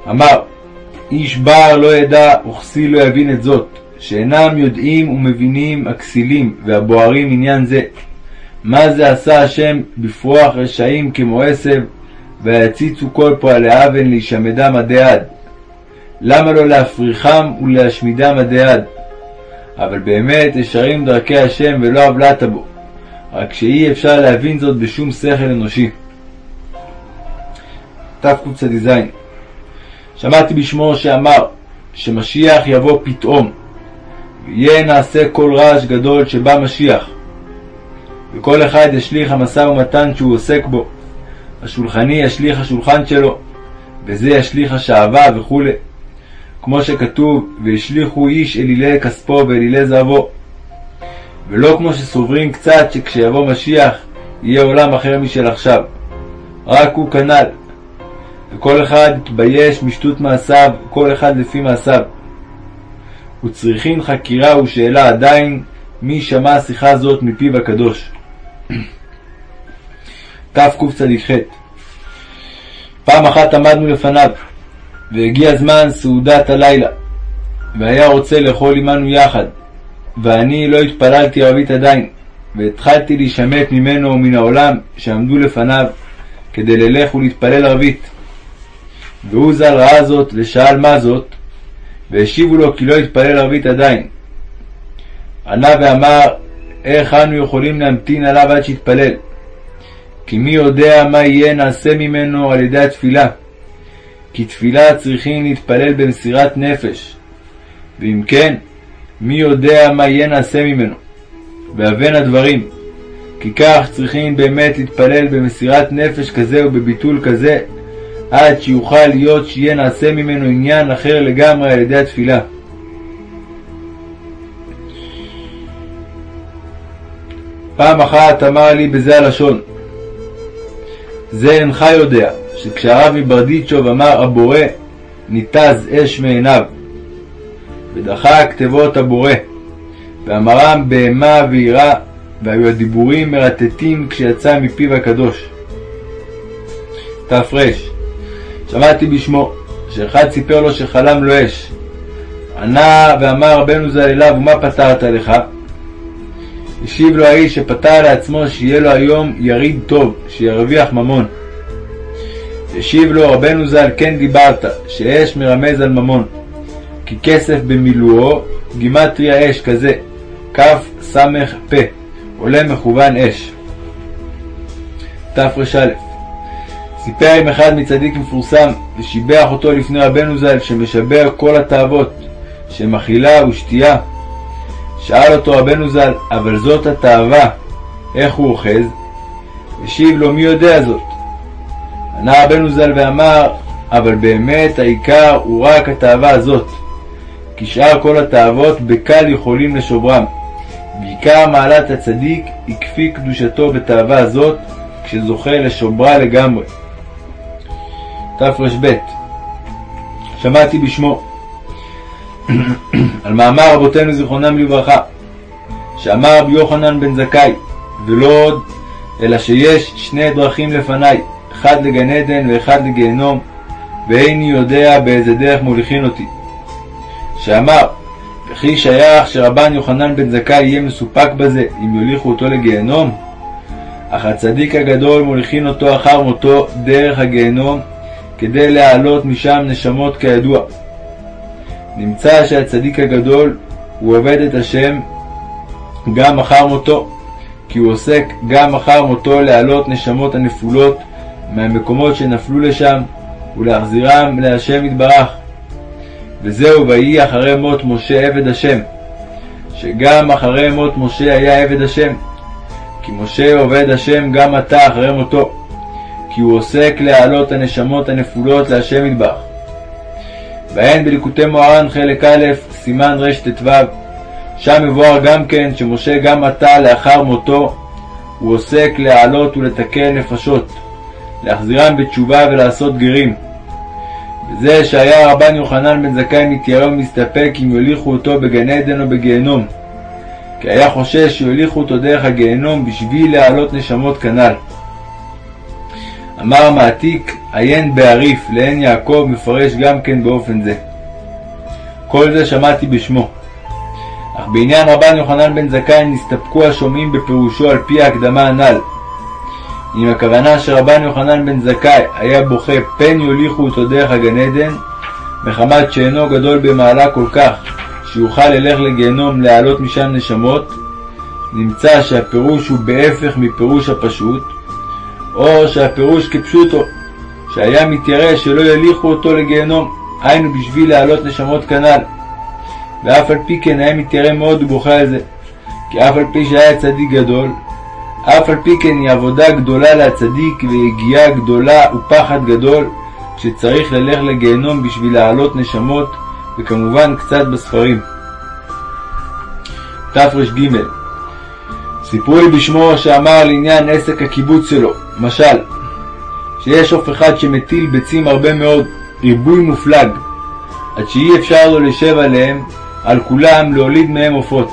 אמר איש בר לא ידע וכסי לא יבין את זאת, שאינם יודעים ומבינים הכסילים והבוערים עניין זה. מה זה עשה השם בפרוח רשעים כמו עשב, ויציצו כל פועלי אבן להישמדם עד. למה לא להפריחם ולהשמידם עד? אבל באמת ישרים דרכי השם ולא עוולת בו, רק שאי אפשר להבין זאת בשום שכל אנושי. תקצ"ז שמעתי בשמו שאמר שמשיח יבוא פתאום, ויהיה נעשה כל רעש גדול שבא משיח, וכל אחד ישליך המשא ומתן שהוא עוסק בו, השולחני ישליך השולחן שלו, וזה ישליך השעווה וכו', כמו שכתוב, והשליכו איש אלילי כספו ואלילי זהבו. ולא כמו שסוברים קצת שכשיבוא משיח יהיה עולם אחר משל עכשיו. רק הוא כנ"ל. וכל אחד יתבייש משטות מעשיו, כל אחד לפי מעשיו. וצריכין חקירה ושאלה עדיין, מי שמע השיחה זאת מפיו הקדוש. תקצ"ח פעם אחת עמדנו לפניו, והגיע זמן סעודת הלילה, והיה רוצה לאכול עמנו יחד, ואני לא התפללתי ערבית עדיין, והתחלתי להישמט ממנו ומן העולם שעמדו לפניו, כדי ללך ולהתפלל ערבית. והוא ז"ל ראה זאת ושאל מה זאת, והשיבו לו כי לא התפלל ערבית עדיין. ענה ואמר, איך אנו יכולים להמתין עליו עד שיתפלל? כי מי יודע מה יהיה נעשה ממנו על ידי התפילה. כי תפילה צריכים להתפלל במסירת נפש, ואם כן, מי יודע מה יהיה נעשה ממנו. והבן הדברים, כי כך צריכים באמת להתפלל במסירת נפש כזה ובביטול כזה, עד שיוכל להיות שיהיה נעשה ממנו עניין אחר לגמרי על ידי התפילה. פעם אחת אמר לי בזה הלשון, זה אינך יודע, שכשהרב מברדיצ'וב אמר הבורא, ניתז אש מעיניו, ודחה כתבות הבורא, ואמרם בהמה ויראה, והיו הדיבורים מרטטים כשיצא מפיו הקדוש. תר שמעתי בשמו, שאחד סיפר לו שחלם לו אש. ענה ואמר רבנו ז"ל אליו, ומה פתרת לך? השיב לו האיש שפתר לעצמו שיהיה לו היום יריד טוב, שירוויח ממון. השיב לו רבנו ז"ל, כן דיברת, שאש מרמז על ממון. כי כסף במילואו, גימטריה אש כזה, כ' ס' פ', עולה מכוון אש. תר"א סיפר עם אחד מצדיק מפורסם, ושיבח אותו לפני רבנו ז"ל, שמשבר כל התאוות, שמאכילה ושתייה. שאל אותו רבנו ז"ל, אבל זאת התאווה, איך הוא אוחז? השיב לו, מי יודע זאת? ענה רבנו ז"ל ואמר, אבל באמת העיקר הוא רק התאווה הזאת, כי שאר כל התאוות בקל יכולים לשוברם. בעיקר מעלת הצדיק היא כפי קדושתו בתאווה הזאת, כשזוכה לשוברה לגמרי. תר"ב שמעתי בשמו על מאמר רבותינו זיכרונם לברכה, שאמר רבי יוחנן בן זכאי, ולא עוד, אלא שיש שני דרכים לפניי, אחד לגן עדן ואחד לגיהנום, ואיני יודע באיזה דרך מוליכין אותי. שאמר, וכי שייך שרבן יוחנן בן זכאי יהיה מסופק בזה אם יוליכו אותו לגיהנום? אך הצדיק הגדול מוליכין אותו אחר מותו דרך הגיהנום, כדי להעלות משם נשמות כידוע. נמצא שהצדיק הגדול הוא עובד את השם גם אחר מותו, כי הוא עוסק גם אחר מותו להעלות נשמות הנפולות מהמקומות שנפלו לשם ולהחזירם להשם יתברך. וזהו ויהי אחרי מות משה עבד השם, שגם אחרי מות משה היה עבד השם, כי משה עובד השם גם עתה אחרי מותו, כי הוא עוסק להעלות הנשמות הנפולות להשם יתברך. בהן בליקוטי מוהר"ן חלק א', סימן רט"ו, שם מבואר גם כן שמשה גם עתה לאחר מותו הוא עוסק להעלות ולתקן נפשות, להחזירם בתשובה ולעשות גרים. וזה שהיה רבן יוחנן בן זכאי מתיירא ומסתפק אם יוליכו אותו בגן עדן או בגיהנום, כי היה חושש שיוליכו אותו דרך הגיהנום בשביל להעלות נשמות כנ"ל. אמר המעתיק, עיין בעריף לעין יעקב מפרש גם כן באופן זה. כל זה שמעתי בשמו. אך בעניין רבן יוחנן בן זכאי נסתפקו השומעים בפירושו על פי ההקדמה הנ"ל. אם הכוונה שרבן יוחנן בן זכאי היה בוכה פן יוליכו אותו דרך הגן עדן, מחמת שאינו גדול במעלה כל כך, שיוכל ללך לגיהנום להעלות משם נשמות, נמצא שהפירוש הוא בהפך מפירוש הפשוט, או שהפירוש כפשוטו, שהיה מתיירא שלא יליכו אותו לגיהנום, היינו בשביל להעלות נשמות כנ"ל. ואף על פי כן היה מתיירא מאוד ובוכה על זה, כי אף על פי שהיה צדיק גדול, אף על פי כן היא עבודה גדולה להצדיק ויגיעה גדולה ופחד גדול, שצריך ללך לגיהנום בשביל להעלות נשמות, וכמובן קצת בספרים. תר"ג סיפרו לי בשמו שאמר לעניין עסק הקיבוץ שלו, משל, שיש עוף אחד שמטיל ביצים הרבה מאוד, ריבוי מופלג, עד שאי אפשר לו לשב עליהם, על כולם להוליד מהם עופות.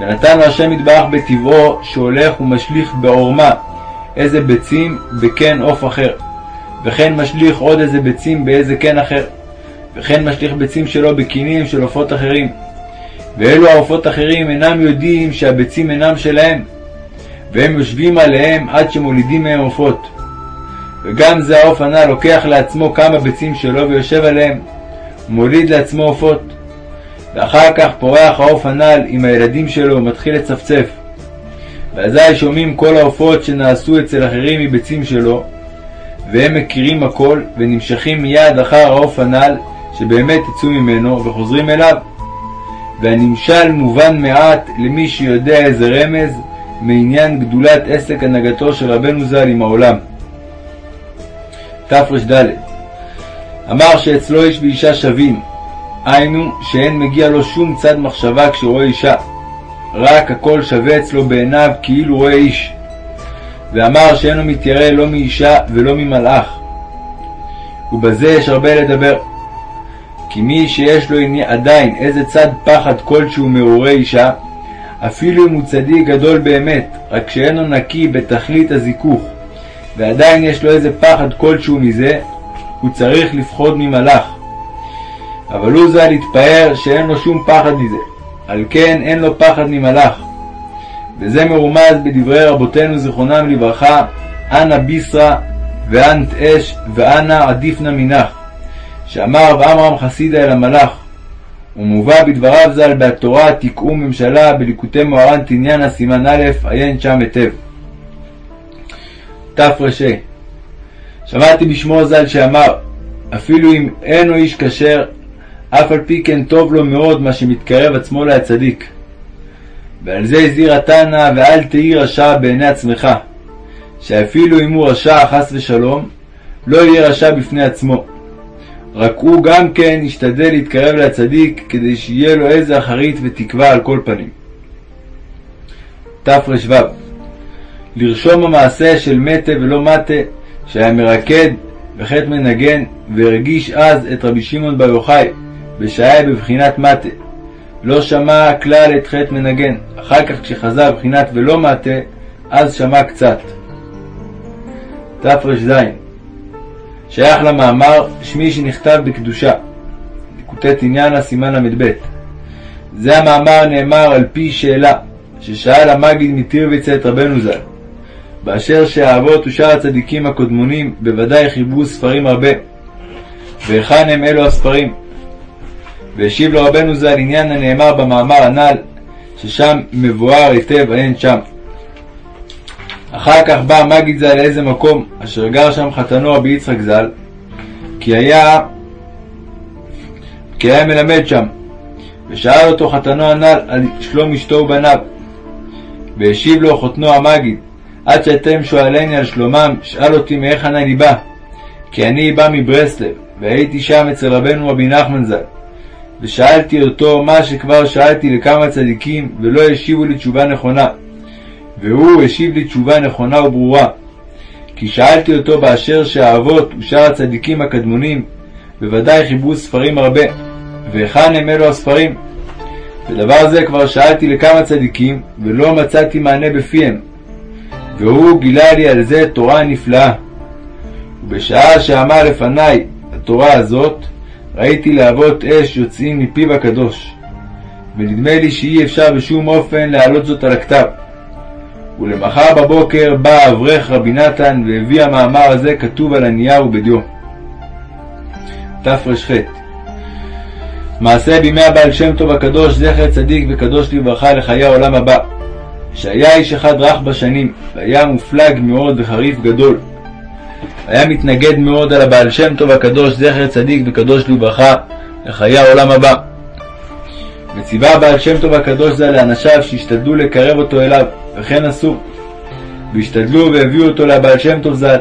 ונתן השם יתברך בטבעו שהולך ומשליך בעורמה איזה ביצים בקן עוף אחר, וכן משליך עוד איזה ביצים באיזה קן אחר, וכן משליך ביצים שלו בקינים של עופות אחרים. ואלו העופות אחרים אינם יודעים שהביצים אינם שלהם, והם יושבים עליהם עד שמולידים מהם עופות. וגם זה העוף הנ"ל לוקח לעצמו כמה ביצים שלו ויושב עליהם, ומוליד לעצמו עופות. ואחר כך פורח העוף הנ"ל עם הילדים שלו ומתחיל לצפצף. ואזי שומעים כל העופות שנעשו אצל אחרים מביצים שלו, והם מכירים הכל, ונמשכים מיד אחר העוף הנ"ל, שבאמת יצאו ממנו, וחוזרים אליו. והנמשל מובן מעט למי שיודע איזה רמז מעניין גדולת עסק הנהגתו של רבנו ז"ל עם העולם. תר"ד אמר שאצלו איש ואישה שווים, היינו שאין מגיע לו שום צד מחשבה כשרואה אישה, רק הכל שווה אצלו בעיניו כאילו רואה איש. ואמר שאינו מתיירא לא מאישה ולא ממלאך. ובזה יש הרבה לדבר. כי מי שיש לו עדיין איזה צד פחד כלשהו מעוררי אישה, אפילו אם הוא צדיק גדול באמת, רק שאינו נקי בתכלית הזיכוך, ועדיין יש לו איזה פחד כלשהו מזה, הוא צריך לפחוד ממלאך. אבל הוא ז"ל התפאר שאין לו שום פחד מזה, על כן אין לו פחד ממלאך. וזה מרומז בדברי רבותינו זיכרונם לברכה, אנא ביסרא ואנת אש ואנא עדיפנה מנך. שאמר רב עמרם חסידה אל המלאך, ומובא בדבריו ז"ל בהתורה תקעו ממשלה בליקוטי מוהר"ן תניאנה סימן א', עיין שם היטב. תר"ה שמעתי בשמו ז"ל שאמר, אפילו אם אינו איש כשר, אף על פי כן טוב לו מאוד מה שמתקרב עצמו להצדיק. ועל זה הזהיר התנא, ואל תהי רשע בעיני עצמך, שאפילו אם הוא רשע חס ושלום, לא יהיה רשע בפני עצמו. רק הוא גם כן ישתדל להתקרב לצדיק כדי שיהיה לו איזה אחרית ותקווה על כל פנים. תר"ו לרשום המעשה של מתה ולא מטה שהיה מרקד וחטא מנגן והרגיש אז את רבי שמעון בר יוחאי בשהיה בבחינת מטה. לא שמע כלל את חטא מנגן, אחר כך כשחזר בבחינת ולא מטה, אז שמע קצת. תר"ז שייך למאמר שמי שנכתב בקדושה, ליקוטי תניאנה סימן ל"ב. זה המאמר נאמר על פי שאלה ששאל המגיד מטירביצה את רבנו ז"ל, באשר שהאבות ושאר הצדיקים הקודמונים בוודאי חיברו ספרים הרבה, והיכן הם אלו הספרים? והשיב לו רבנו ז"ל עניין הנאמר במאמר הנ"ל, ששם מבואר היטב עיין שם. אחר כך בא המגיד ז"ל לאיזה מקום, אשר גר שם חתנו רבי יצחק ז"ל, כי היה, כי היה מלמד שם, ושאל אותו חתנו הנ"ל על שלום אשתו ובניו. והשיב לו חותנו המגיד, עד שאתם שואלני על שלומם, שאל אותי מהיכן אני בא, כי אני בא מברסלב, והייתי שם אצל רבנו רבי נחמן ז"ל. ושאלתי אותו מה שכבר שאלתי לכמה צדיקים, ולא השיבו לי תשובה נכונה. והוא השיב לי תשובה נכונה וברורה. כי שאלתי אותו באשר שהאבות ושאר הצדיקים הקדמונים בוודאי חיברו ספרים הרבה, והיכן הם אלו הספרים? ודבר זה כבר שאלתי לכמה צדיקים, ולא מצאתי מענה בפיהם. והוא גילה לי על זה תורה נפלאה. ובשעה שאמר לפניי התורה הזאת, ראיתי להבות אש יוצאים מפיו הקדוש. ונדמה לי שאי אפשר בשום אופן להעלות זאת על הכתב. ולמחר בבוקר בא אברך רבי נתן והביא המאמר הזה כתוב על הנייר ובדיו. תר"ח מעשה בימי הבעל שם טוב הקדוש זכר צדיק וקדוש לברכה לחיי העולם הבא. שהיה איש אחד רך בשנים והיה מופלג מאוד וחריף גדול. היה מתנגד מאוד על הבעל שם טוב הקדוש זכר צדיק וקדוש לברכה לחיי העולם הבא וציווה הבעל שם טוב הקדוש זה לאנשיו שישתדלו לקרב אותו אליו וכן עשו והשתדלו והביאו אותו לבעל שם טוב ז"ל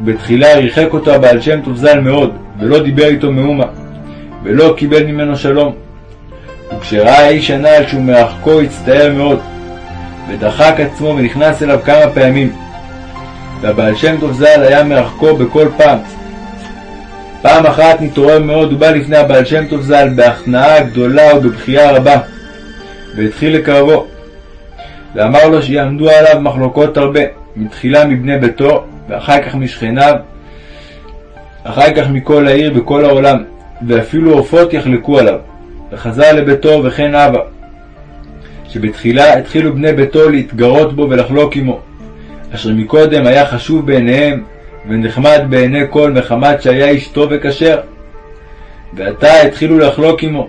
ובתחילה ריחק אותו הבעל שם טוב ז"ל מאוד ולא דיבר איתו מאומה ולא קיבל ממנו שלום. וכשראה האיש הנ"ל שהוא מרחקו הצטער מאוד, ודחק עצמו ונכנס אליו כמה פעמים. והבעל שם טוב ז"ל היה מרחקו בכל פעם. פעם אחת נתעורר מאוד ובא לפני הבעל שם טוב ז"ל בהכנעה גדולה ובבכייה רבה, והתחיל לקרבו. ואמר לו שיעמדו עליו מחלוקות הרבה, מתחילה מבני ביתו, ואחר כך משכניו, אחר כך מכל העיר וכל העולם, ואפילו עופות יחלקו עליו. וחזר לביתו וכן אבא. שבתחילה התחילו בני ביתו להתגרות בו ולחלוק עמו, אשר מקודם היה חשוב בעיניהם ונחמד בעיני כל מחמת שהיה איש טוב וכשר. ועתה התחילו לחלוק עמו,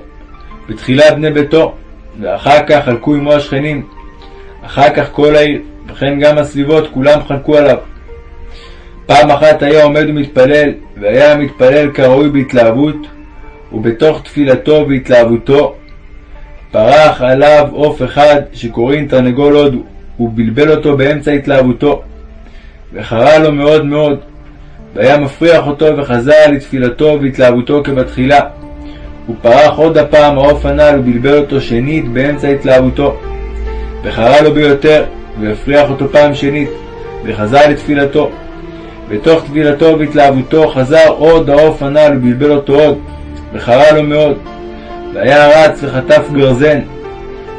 בתחילה בני ביתו, ואחר כך חלקו עמו השכנים, אחר כך כל העיר, וכן גם הסביבות כולם חלקו עליו. פעם אחת היה עומד ומתפלל, והיה מתפלל כראוי בהתלהבות, ובתוך תפילתו והתלהבותו פרח עליו עוף אחד שקוראים תרנגול הודו, ובלבל אותו באמצע התלהבותו, וחרה לו מאוד מאוד, והיה מפריח אותו וחזר לתפילתו והתלהבותו כבתחילה. ופרח עוד הפעם העוף הנ"ל ובלבל אותו שנית באמצע התלהבותו, וחרה לו ביותר, והפריח אותו פעם שנית, וחזר לתפילתו. בתוך תפילתו והתלהבותו חזר עוד העוף הנ"ל ובלבל אותו עוד, וחרה לו מאוד. והיה רץ וחטף גרזן,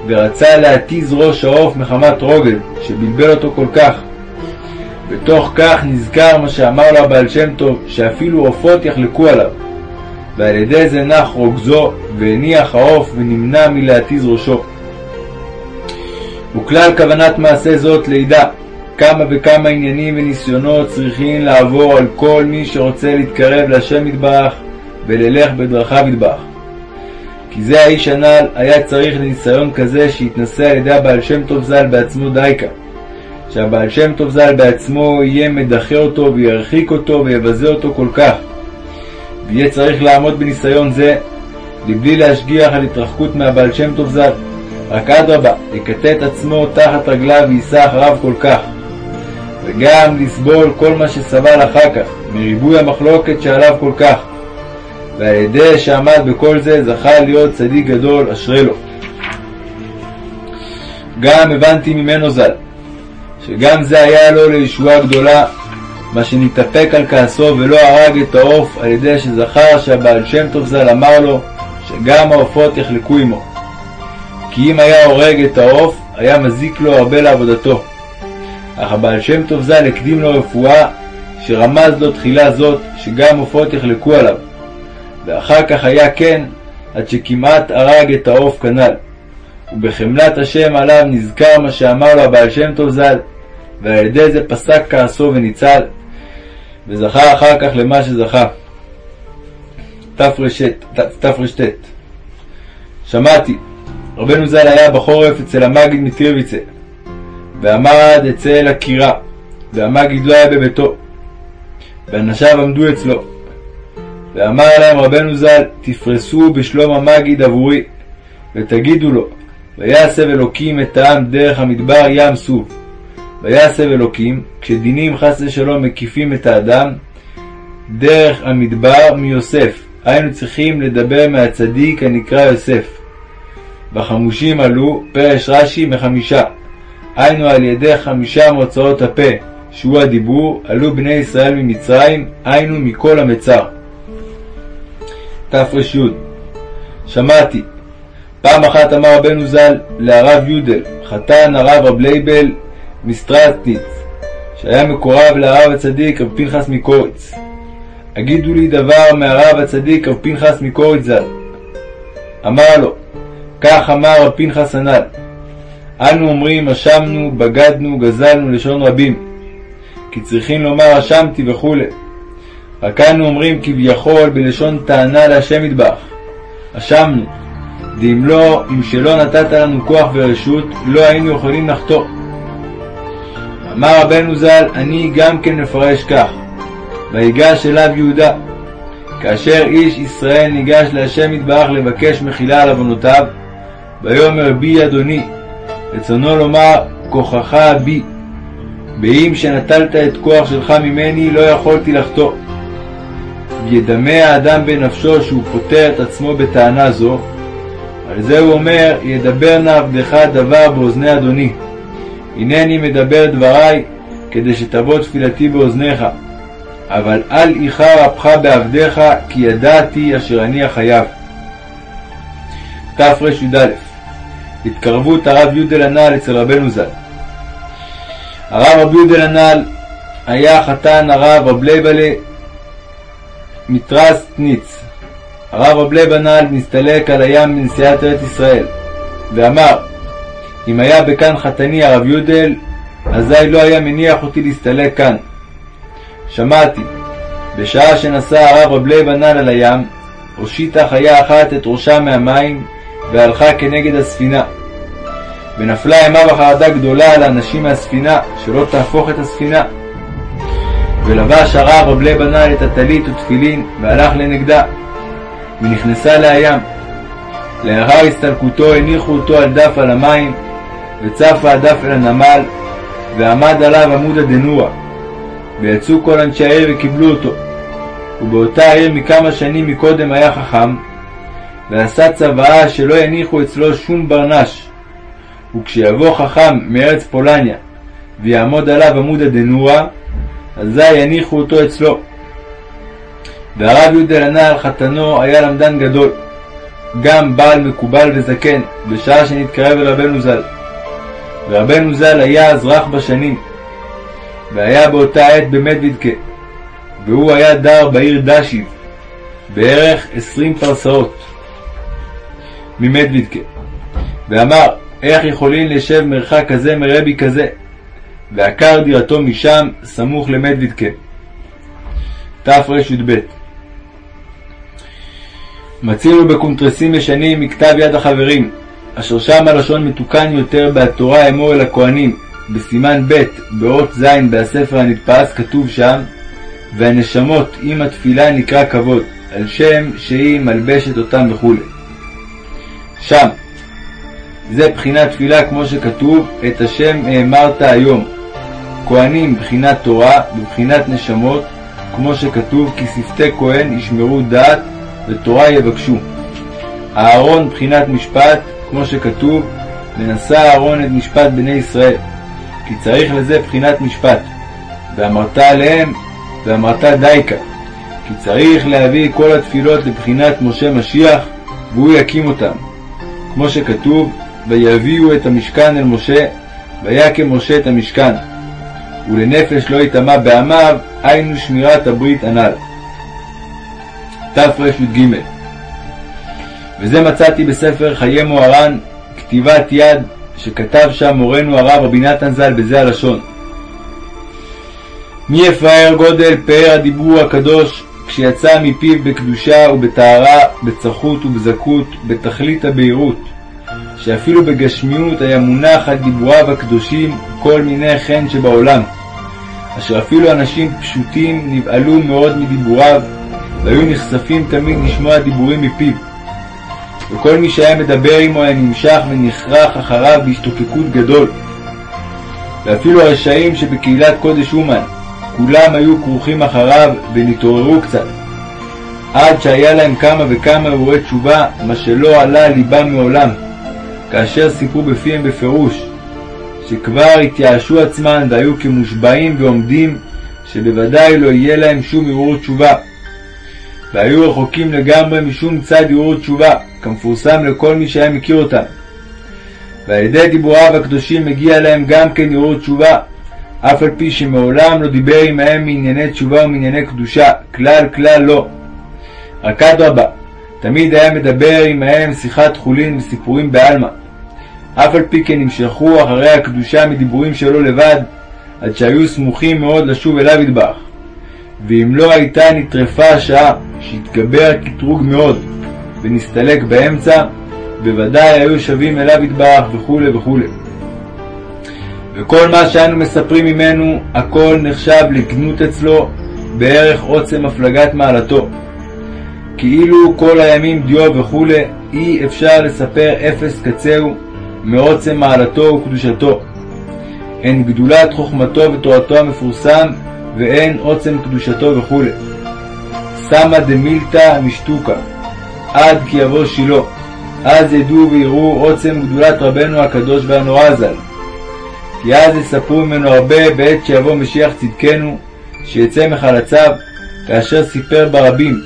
ורצה להתיז ראש העוף מחמת רוגז, שבלבל אותו כל כך. בתוך כך נזכר מה שאמר לו הבעל שם טוב, שאפילו עופות יחלקו עליו. ועל ידי זה נח רוגזו, והניח העוף ונמנע מלהתיז ראשו. וכלל כוונת מעשה זאת לידע, כמה וכמה עניינים וניסיונות צריכים לעבור על כל מי שרוצה להתקרב להשם יתברך וללך בדרכיו ידבח. כי זה האיש הנ"ל היה צריך לניסיון כזה שהתנסה על ידי הבעל שם טוב ז"ל בעצמו דייקה. שהבעל שם טוב ז"ל בעצמו יהיה מדחה אותו וירחיק אותו ויבזה אותו כל כך. ויהיה צריך לעמוד בניסיון זה, לבלי להשגיח על התרחקות מהבעל שם טוב ז"ל. רק אדרבה, יקטע את עצמו תחת רגליו ויישא אחריו כל כך. וגם לסבול כל מה שסבל אחר כך, מריבוי המחלוקת שעליו כל כך. ועל ידי שעמד בכל זה זכה להיות צדיק גדול, אשרי לו. גם הבנתי ממנו ז"ל, שגם זה היה לו לישועה גדולה, מה שנתאפק על כעסו ולא הרג את העוף על ידי שזכר שהבעל שם טוב ז"ל אמר לו שגם העופות יחלקו עמו. כי אם היה הורג את העוף, היה מזיק לו הרבה לעבודתו. אך הבעל שם טוב ז"ל הקדים לו רפואה, שרמז לו תחילה זאת, שגם עופות יחלקו עליו. ואחר כך היה כן, עד שכמעט הרג את העוף כנ"ל. ובחמלת השם עליו נזכר מה שאמר לו הבעל שם טוב ז"ל, ועל ידי זה פסק כעסו וניצל, וזכה אחר כך למה שזכה. תר"ט שמעתי, רבנו ז"ל היה בחורף אצל המגיד מטירביצה, ועמד אצל הקירה, והמגיד לא היה בביתו, ואנשיו עמדו אצלו, ואמר להם רבנו ז"ל, תפרסו בשלום המגיד עבורי, ותגידו לו, ויסב אלוקים את העם דרך המדבר ים סוף. ויסב אלוקים, כשדינים חס ושלום מקיפים את האדם, דרך המדבר מיוסף, היינו צריכים לדבר מהצדיק הנקרא יוסף. בחמושים עלו פרש רש"י מחמישה, היינו על ידי חמישה מוצאות הפה, שהוא הדיבור, עלו בני ישראל ממצרים, היינו מכל המצר. תר"י שמעתי פעם אחת אמר רבנו ז"ל להרב יודל, חתן הרב רב לייבל מסטרטניץ, שהיה מקורב להרב הצדיק רב פנחס מקוריץ. הגידו לי דבר מהרב הצדיק רב פנחס מקוריץ ז"ל. אמר לו, כך אמר רב פנחס הנ"ל, אנו אומרים אשמנו, בגדנו, גזלנו לשון רבים, כי צריכים לומר אשמתי וכו'. רק אנו אומרים כביכול בלשון טענה להשם ידבח, אשמנו, ואם לא, אם שלא נתת לנו כוח ורשות, לא היינו יכולים לחטוא. אמר רבנו ז"ל, אני גם כן מפרש כך, ויגש אליו יהודה. כאשר איש ישראל ניגש להשם יתברך לבקש מחילה על עוונותיו, ויאמר בי אדוני, רצונו לומר, כוחך בי. באם שנטלת את כוח שלך ממני, לא יכולתי לחטוא. ידמה האדם בנפשו שהוא פוטר את עצמו בטענה זו, על זה הוא אומר, ידבר נא עבדך דבר באוזני אדוני. הנני מדבר דברי, כדי שתבוא תפילתי באוזניך. אבל אל איחר אפך בעבדיך, כי ידעתי אשר אני החייב. תרי"א התקרבות הרב יודל הנ"ל אצל רבנו ז"ל. הרב רב יודל הנ"ל היה חתן הרב רב לייבלה מטרסטניץ, הרב רב לב הנ"ל נסתלק על הים בנסיעת ארץ ישראל, ואמר, אם היה בכאן חתני הרב יודל, אזי לא היה מניח אותי להסתלק כאן. שמעתי, בשעה שנסע הרב רב לב הנ"ל על הים, הושיטה חיה אחת את ראשה מהמים, והלכה כנגד הספינה. ונפלה אימה בחרדה גדולה על האנשים מהספינה, שלא תהפוך את הספינה. ולבש הרב רב לב הנ"ל את הטלית ותפילין, והלך לנגדה. ונכנסה לים. לאחר הסתלקותו הניחו אותו על דף על המים, וצפה הדף אל הנמל, ועמד עליו עמוד דנורה. ויצאו כל אנשי העיר וקיבלו אותו. ובאותה העיר מכמה שנים מקודם היה חכם, ועשה צוואה שלא יניחו אצלו שום ברנש. וכשיבוא חכם מארץ פולניה, ויעמוד עליו עמוד הדנורה, אזי יניחו אותו אצלו. והרב יהודה הנעל חתנו היה למדן גדול, גם בעל מקובל וזקן, בשעה שנתקרב אל רבנו ז"ל. ורבנו ז"ל היה אז רך בשנים, והיה באותה עת במדוידקה, והוא היה דר בעיר דשיב, בערך עשרים פרסאות ממדוידקה, ואמר, איך יכולים לשב מרחק כזה מרבי כזה? ועקר דירתו משם, סמוך למדוידקה. תרי"ב מצינו בקונטרסים ישנים מכתב יד החברים, אשר שם הלשון מתוקן יותר בהתורה אמור אל הכהנים, בסימן ב' באות ז' בספר הנדפס כתוב שם והנשמות עם התפילה נקרא כבוד, על שם שהיא מלבשת אותם וכו'. שם, זה בחינת תפילה כמו שכתוב, את השם האמרת היום. כהנים בחינת תורה, בבחינת נשמות, כמו שכתוב, כי שפתי כהן ישמרו דעת ותורה יבקשו. אהרון בחינת משפט, כמו שכתוב, ונשא אהרון את משפט בני ישראל, כי צריך לזה בחינת משפט. ואמרת עליהם, ואמרת דייקה, כי צריך להביא כל התפילות לבחינת משה משיח, והוא יקים אותם. כמו שכתוב, ויביאו את המשכן אל משה, ויקם משה את המשכן. ולנפש לא יטמע בעמיו, היינו שמירת הברית הנ"ל. תרי"ג וזה מצאתי בספר חיי מוהר"ן, כתיבת יד, שכתב שם מורנו הרב רבי נתן ז"ל בזה הלשון. מי יפאר גודל פאר הדיבור הקדוש, כשיצא מפיו בקדושה ובטהרה, בצחות ובזכות, בתכלית הבהירות, שאפילו בגשמיות היה מונח על דיבוריו הקדושים כל מיני חן שבעולם, אשר אפילו אנשים פשוטים נבהלו מאוד מדיבוריו, והיו נחשפים תמיד לשמוע דיבורים מפיו. וכל מי שהיה מדבר עמו היה נמשך ונכרח אחריו בהשתוקקות גדול. ואפילו הרשעים שבקהילת קודש אומן, כולם היו כרוכים אחריו ונתעוררו קצת. עד שהיה להם כמה וכמה אירועי תשובה, מה שלא עלה על ליבם מעולם, כאשר סיפרו בפיהם בפירוש, שכבר התייאשו עצמן והיו כמושבעים ועומדים, שבוודאי לא יהיה להם שום ערעור תשובה. והיו רחוקים לגמרי משום צד ערעור תשובה, כמפורסם לכל מי שהיה מכיר אותם. ועל ידי דיבוריו הקדושים מגיע להם גם כן ערעור תשובה, אף על פי שמעולם לא דיבר עמהם מענייני תשובה ומענייני קדושה, כלל כלל לא. רק אדרבה, תמיד היה מדבר עמהם שיחת חולין וסיפורים בעלמא. אף על פי כן נמשכו אחרי הקדושה מדיבורים שלו לבד, עד שהיו סמוכים מאוד לשוב אליו ידבח. ואם לא הייתה נטרפה השעה, שהתגבר הקטרוג מאוד, ונסתלק באמצע, בוודאי היו שבים אליו ידבח וכולי וכולי. וכל מה שאנו מספרים ממנו, הכל נחשב לגנות אצלו בערך עוצם הפלגת מעלתו. כאילו כל הימים דיו וכולי, אי אפשר לספר אפס קצהו מעוצם מעלתו וקדושתו. הן גדולת חוכמתו ותורתו המפורסם, והן עוצם קדושתו וכו'. סמא דמילתא משתוקה, עד כי יבוא שילה, אז ידעו ויראו עוצם גדולת רבנו הקדוש והנורא ז"ל. כי אז יספרו ממנו הרבה בעת שיבוא משיח צדקנו, שיצא מחלציו, כאשר סיפר ברבים,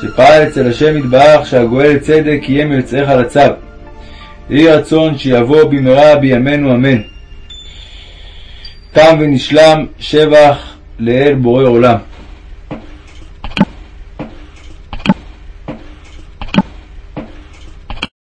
שפעל אצל השם יתברך שהגואל לצדק יהיה מיוצאי חלציו. יהי רצון שיבוא במהרה בימינו אמן. תם ונשלם שבח לאל בורא עולם.